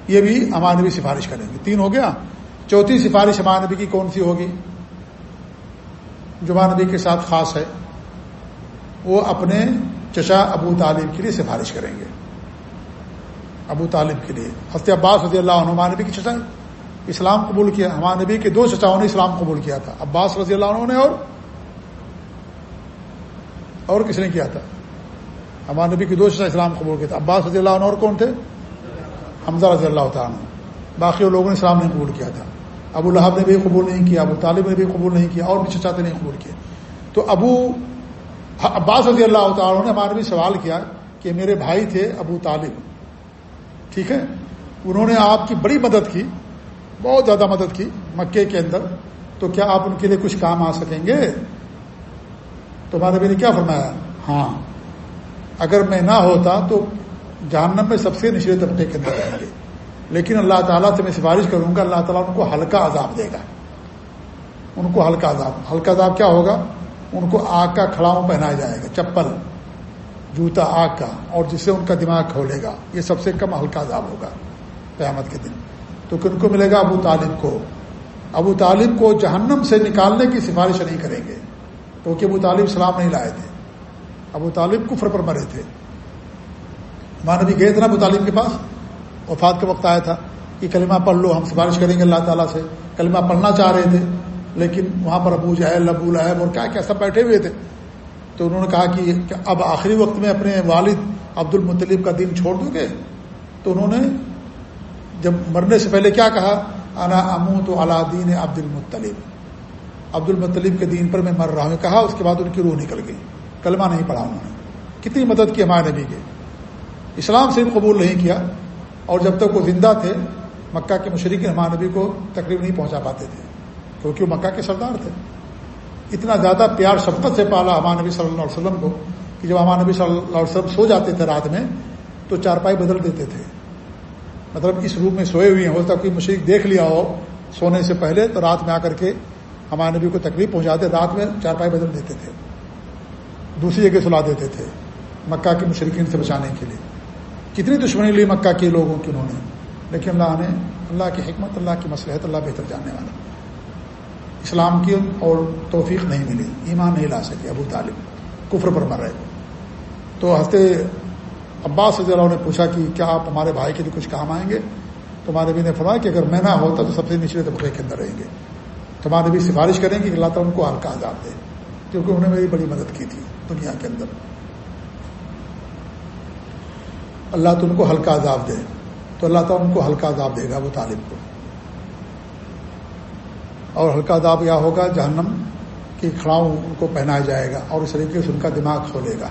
یہ بھی ہمارے نبی سفارش کریں گے۔ تین ہو گیا۔ چوتھی سفارش ہمارے نبی کی کون سی ہوگی؟ جو نبی کے ساتھ خاص ہے۔ وہ اپنے چچا ابو طالب کے لیے سفارش کریں گے۔ ابو طالب کے لیے۔ حضرت عباس رضی اللہ عنہ نبی کی چچا اسلام قبول کیا۔ ہمارے نبی کے دو چچاؤں نے اسلام قبول کیا تھا۔ عباس رضی اللہ عنہ نے اور اور کس نے کیا تھا؟ ہمارے نبی کے دو چچا اسلام قبول کیا تھا۔ عباس رضی اللہ عنہ اور کون تھے؟ حمزہ رضی اللہ تعالیٰ باقی لوگوں نے اسلام نہیں قبول کیا تھا۔ ابو لہب نے بھی قبول نہیں کیا، ابو طالب نے بھی قبول نہیں کیا، اور بھی چچاتے نہیں قبول کیا تو ابو عباس رضی اللہ تعالیٰ نے ہمارے بھی سوال کیا کہ میرے بھائی تھے ابو طالب۔ ٹھیک ہے؟ انہوں نے آپ کی بڑی مدد کی، بہت زیادہ مدد کی مکے کے اندر۔ تو کیا آپ ان کے لیے کچھ کام آ سکیں گے؟ تو ہمارے بھی نے کیا فرمایا؟ ہاں۔ اگر میں نہ ہوتا تو جہنم میں سب سے نچلے طبقے کے اندر رہیں گے۔ لیکن اللہ تعالیٰ سے میں سفارش کروں گا، اللہ تعالیٰ ان کو ہلکا عذاب دے گا۔ ان کو ہلکا عذاب۔ ہلکا عذاب کیا ہوگا؟ ان کو آگ کا کھڑاؤں پہنایا جائے گا، چپل۔ جوتا آگ کا اور جس سے ان کا دماغ کھولے گا، یہ سب سے کم ہلکا عذاب ہوگا قیامت کے دن۔ تو کن کو ملے گا ابو طالب کو؟ ابو طالب کو جہنم سے نکالنے کی سفارش نہیں کریں گے، کیونکہ ابو طالب سلام نہیں لائے تھے۔ ابو طالب کفر پر مرے تھے۔ ہمارے بھی گئے تھے نا ابو طالب کے پاس؟ وفات کا وقت آیا تھا کہ کلمہ پڑھ لو، ہم سفارش کریں گے اللہ تعالیٰ سے۔ کلمہ پڑھنا چاہ رہے تھے، لیکن وہاں پر ابو جہل، ابو الحب اور کیا کیا سب بیٹھے ہوئے تھے۔ تو انہوں نے کہا کہ اب آخری وقت میں اپنے والد عبد المطلیب کا دین چھوڑ دو گے؟ تو انہوں نے جب مرنے سے پہلے کیا کہا؟ انا امو تو اللہ دین عبد المطلیب عبد المطلیب کے دین پر میں مر رہا ہوں، کہا، اس کے بعد ان کی روح نکل گئی۔ کلمہ نہیں پڑھا انہوں نے۔ کتنی مدد کی ہمارے نبی کے۔ اسلام سے قبول نہیں کیا، اور جب تک وہ زندہ تھے، مکہ کے مشرق ہمارے نبی کو تقریب نہیں پہنچا پاتے تھے، کیونکہ وہ مکہ کے سردار تھے۔ اتنا زیادہ پیار شفقت سے پالا ہمارے نبی صلی اللہ علیہ وسلم کو کہ جب ہمارے نبی صلی اللہ علیہ وسلم سو جاتے تھے رات میں تو چارپائی بدل دیتے تھے۔ مطلب اس روم میں سوئے ہوئے ہیں۔ ہو کوئی مشرق دیکھ لیا ہو سونے سے پہلے تو رات میں آ کر کے ہمارے نبی کو تکلیف پہنچاتے رات میں چارپائی بدل دیتے تھے۔ دوسری جگہ سلا دیتے تھے مکہ کے مشرقین سے بچانے کے لیے۔ کتنی دشمنی لی مکہ کے لوگوں کی انہوں نے۔ لیکن اللہ نے، اللہ کی حکمت، اللہ کی مسلحت اللہ بہتر جاننے والا۔ اسلام کی اور توفیق نہیں ملی، ایمان نہیں لا سکے ابو طالب، کفر پر مر رہے۔ تو ہنستے عباس رضی اللہ نے پوچھا کہ کیا آپ ہمارے بھائی کے لیے کچھ کام آئیں گے؟ تو ہمارے بھی نے فرمایا کہ اگر میں نہ ہوتا تو سب سے نچلے طبقے کے اندر رہیں گے۔ تو ہمارے بھی سفارش کریں گے کہ اللہ تعالیٰ ان کو ہلکا آزاد دے، کیونکہ انہوں نے میری بڑی مدد کی تھی دنیا کے اندر۔ اللہ تو ان کو ہلکا عذاب دے، تو اللہ تعالیٰ ان کو ہلکا عذاب دے گا وہ طالب کو۔ اور ہلکا عذاب یا ہوگا، جہنم کی کھڑاؤں ان کو پہنایا جائے گا اور اس طریقے سے ان کا دماغ کھولے گا۔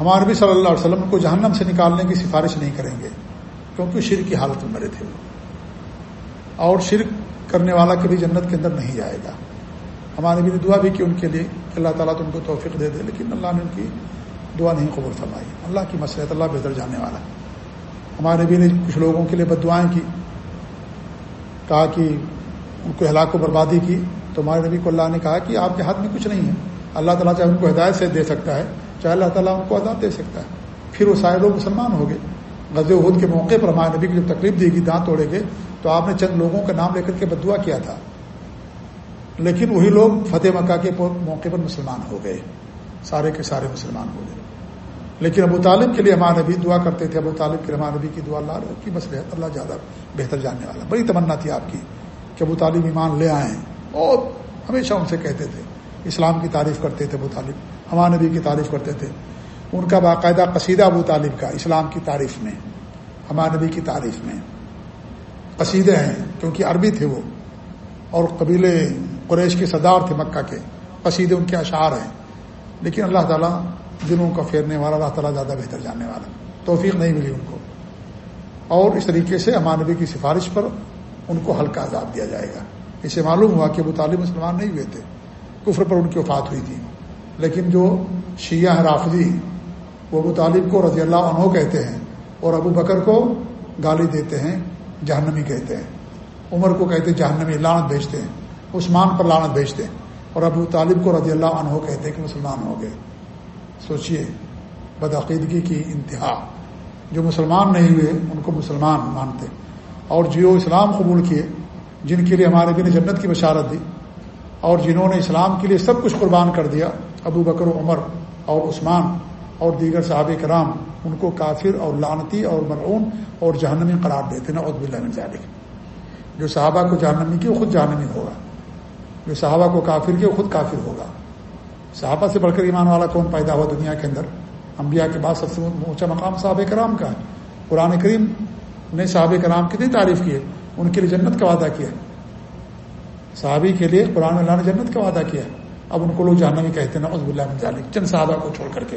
ہمارے بھی صلی اللہ علیہ وسلم کو جہنم سے نکالنے کی سفارش نہیں کریں گے، کیونکہ شرک کی حالت میں مرے تھے۔ وہ اور شرک کرنے والا کبھی جنت کے اندر نہیں جائے گا۔ ہمارے بھی نے دعا بھی کی ان کے لیے کہ اللہ تعالیٰ تم کو توفیق دے دے، لیکن اللہ نے ان کی دعا نہیں قبول فرمائی۔ اللہ کی مسلط اللہ بہتر جاننے والا۔ ہمارے بھی نے کچھ لوگوں کے لیے بد دعائیں کی۔ کہا کہ ان کو ہلاک و بربادی کی تو ہمارے نبی کو اللہ نے کہا کہ آپ کے ہاتھ میں کچھ نہیں ہے۔ اللہ تعالیٰ چاہے ان کو ہدایت سے دے سکتا ہے، چاہے اللہ تعالیٰ ان کو آزاد دے سکتا ہے۔ پھر وہ سارے لوگ مسلمان ہو گئے۔ غز عہد کے موقع پر ہمارے نبی کی جب تکلیف دی گئی دانت توڑے گئے، تو آپ نے چند لوگوں کا نام لے کر کے بدعا کیا تھا۔ لیکن وہی لوگ فتح مکہ کے موقع پر مسلمان ہو گئے۔ سارے کے سارے مسلمان ہو گئے۔ لیکن ابو طالب کے لیے ہمارے نبی دعا کرتے تھے، ابو طالب کے لیے ہمارے نبی کی دعا اللہ کی بس اللہ زیادہ بہتر جاننے والا۔ بڑی تمنا تھی آپ کی کہ ابو طالب ایمان لے آئیں اور ہمیشہ ان سے کہتے تھے، اسلام کی تعریف کرتے تھے ابو طالب ہمارے نبی کی تعریف کرتے تھے۔ ان کا باقاعدہ قصیدہ ابو طالب کا، اسلام کی تعریف میں ہمارے نبی کی تعریف میں۔ قصیدے ہیں، کیونکہ عربی تھے وہ۔ اور قبیلے قریش کے صدار تھے مکہ کے، قصیدے ان کے اشعار ہیں۔ لیکن اللہ تعالیٰ دنوں کا پھیرنے والا، اللہ تعالیٰ زیادہ بہتر جاننے والا۔ توفیق نہیں ملی ان کو۔ اور اس طریقے سے ہمارے نبی کی سفارش پر ان کو ہلکا عذاب دیا جائے گا۔ اسے معلوم ہوا کہ ابو طالب مسلمان نہیں ہوئے تھے۔ کفر پر ان کی وفات ہوئی تھی۔ لیکن جو شیعہ رافضی، وہ ابو طالب کو رضی اللہ عنہ کہتے ہیں اور ابو بکر کو گالی دیتے ہیں، جہنمی کہتے ہیں۔ عمر کو کہتے ہیں، جہنمی لانت بھیجتے ہیں۔ عثمان پر لانت بھیجتے ہیں۔ اور ابو طالب کو رضی اللہ عنہ کہتے ہیں کہ مسلمان ہو گئے۔ سوچئے بدعقیدگی کی انتہا۔ جو مسلمان نہیں ہوئے، ان کو مسلمان مانتے۔ اور جو اسلام قبول کیے، جن کے لیے ہمارے بھی نے جنت کی بشارت دی۔ اور جنہوں نے اسلام کے لیے سب کچھ قربان کر دیا، ابو بکر و عمر اور عثمان اور دیگر صحاب کرام، ان کو کافر اور لانتی اور مرعون اور جہنمی قرار دیتے نا عدب اللہ ذالک جو صحابہ کو جہنمی کی، وہ خود جہنمی ہوگا۔ جو صحابہ کو کافر کی، وہ خود کافر ہوگا۔ صحابہ سے بڑھ کر ایمان والا کون پیدا ہوا دنیا کے اندر؟ انبیاء کے بعد سب سے اونچا مقام صحابہ کرام کا ہے۔ قرآن کریم نے صحابہ کرام کتنی تعریف کی ہے، ان کے لیے جنت کا وعدہ کیا صحابی کے لیے قرآن اللہ نے جنت کا وعدہ کیا اب ان کو لوگ جاننا بھی کہتے ہیں نوز اللہ ظالم چند صحابہ کو چھوڑ کر کے۔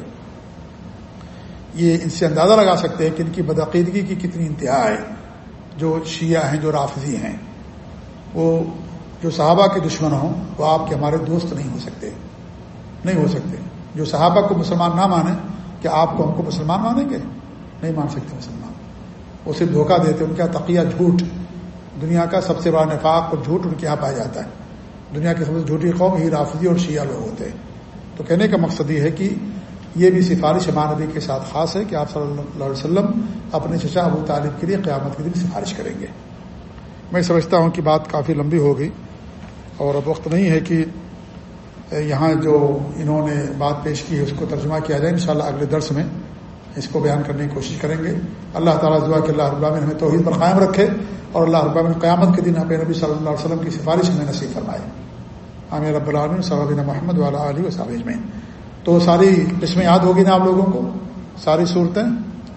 یہ ان سے اندازہ لگا سکتے ہیں کہ ان کی بدعقیدگی کی کتنی انتہا ہے۔ جو شیعہ ہیں، جو رافضی ہیں، وہ جو صحابہ کے دشمن ہوں، وہ آپ کے ہمارے دوست نہیں ہو سکتے۔ نہیں ہو سکتے۔ جو صحابہ کو مسلمان نہ مانیں کہ آپ کو ہم کو مسلمان مانیں گے؟ نہیں مان سکتے مسلمان۔ وہ صرف دھوکہ دیتے، ان کا تقیہ جھوٹ۔ دنیا کا سب سے بڑا نفاق اور جھوٹ ان کے یہاں پایا جاتا ہے۔ دنیا کی سب سے جھوٹی قوم ہی رافضی اور شیعہ لوگ ہوتے ہیں۔ تو کہنے کا مقصد یہ ہے کہ یہ بھی سفارش نبی کے ساتھ خاص ہے کہ آپ صلی اللہ علیہ وسلم اپنے چچا ابو طالب کے لیے قیامت کے دن سفارش کریں گے۔ میں سمجھتا ہوں کہ بات کافی لمبی ہو گئی اور اب وقت نہیں ہے کہ یہاں جو انہوں نے بات پیش کی ہے، اس کو ترجمہ کیا جائے، انشاءاللہ اگلے درس میں اس کو بیان کرنے کی کوشش کریں گے۔ اللہ تعالیٰ دعا کہ اللہ رب ہمیں توحید پر قائم رکھے اور اللہ رب قیامت کے دن اپنے نبی صلی اللہ علیہ وسلم کی سفارش میں نصیب فرمائے۔ عامر رب العالمین صحابین محمد والا علی و صابج میں تو ساری قسمیں یاد ہوگی نا آپ لوگوں کو؟ ساری صورتیں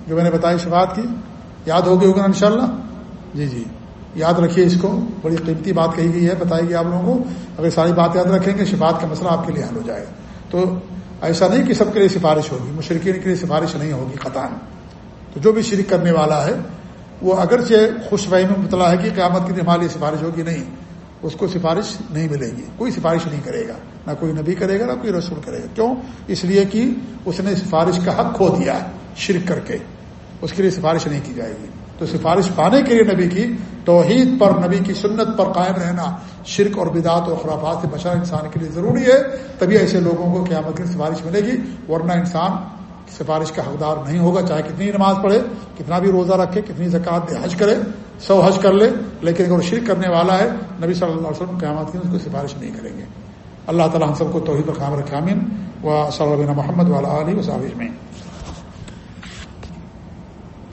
جو میں نے بتائی شفات کی، یاد ہوگی ہوگا ان شاء اللہ جی جی۔ یاد رکھیے اس کو، بڑی قیمتی بات کہی گئی ہے، بتائی گئی آپ لوگوں کو۔ اگر ساری بات یاد رکھیں گے شفات کا مسئلہ آپ کے لیے حل ہو جائے گا۔ تو ایسا نہیں کہ سب کے لیے سفارش ہوگی مشرقین کے لیے سفارش نہیں ہوگی قطان تو جو بھی شرک کرنے والا ہے، وہ اگرچہ خوش فہمی میں مطلع ہے کہ قیامت کی ہمارے لیے سفارش ہوگی، نہیں۔ اس کو سفارش نہیں ملے گی۔ کوئی سفارش نہیں کرے گا، نہ کوئی نبی کرے گا، نہ کوئی رسول کرے گا۔ کیوں؟ اس لیے کہ اس نے سفارش کا حق کھو دیا ہے، شرک کر کے۔ اس کے لیے سفارش نہیں کی جائے گی۔ تو سفارش پانے کے لیے نبی کی توحید پر، نبی کی سنت پر قائم رہنا شرک اور بدعت اور خرافات سے بچانا انسان کے لیے ضروری ہے، تبھی ایسے لوگوں کو قیامت کی سفارش ملے گی، ورنہ انسان سفارش کا حقدار نہیں ہوگا، چاہے کتنی نماز پڑھے، کتنا بھی روزہ رکھے، کتنی زکوٰۃ دے، حج کرے، سو حج کر لے، لیکن اگر شرک کرنے والا ہے، نبی صلی اللہ علیہ وسلم قیامت کی اس کو سفارش نہیں کریں گے۔ اللہ تعالیٰ ہم سب کو توحید پر قائم رکھے امین و صلی اللہ محمد والا علیہ و میں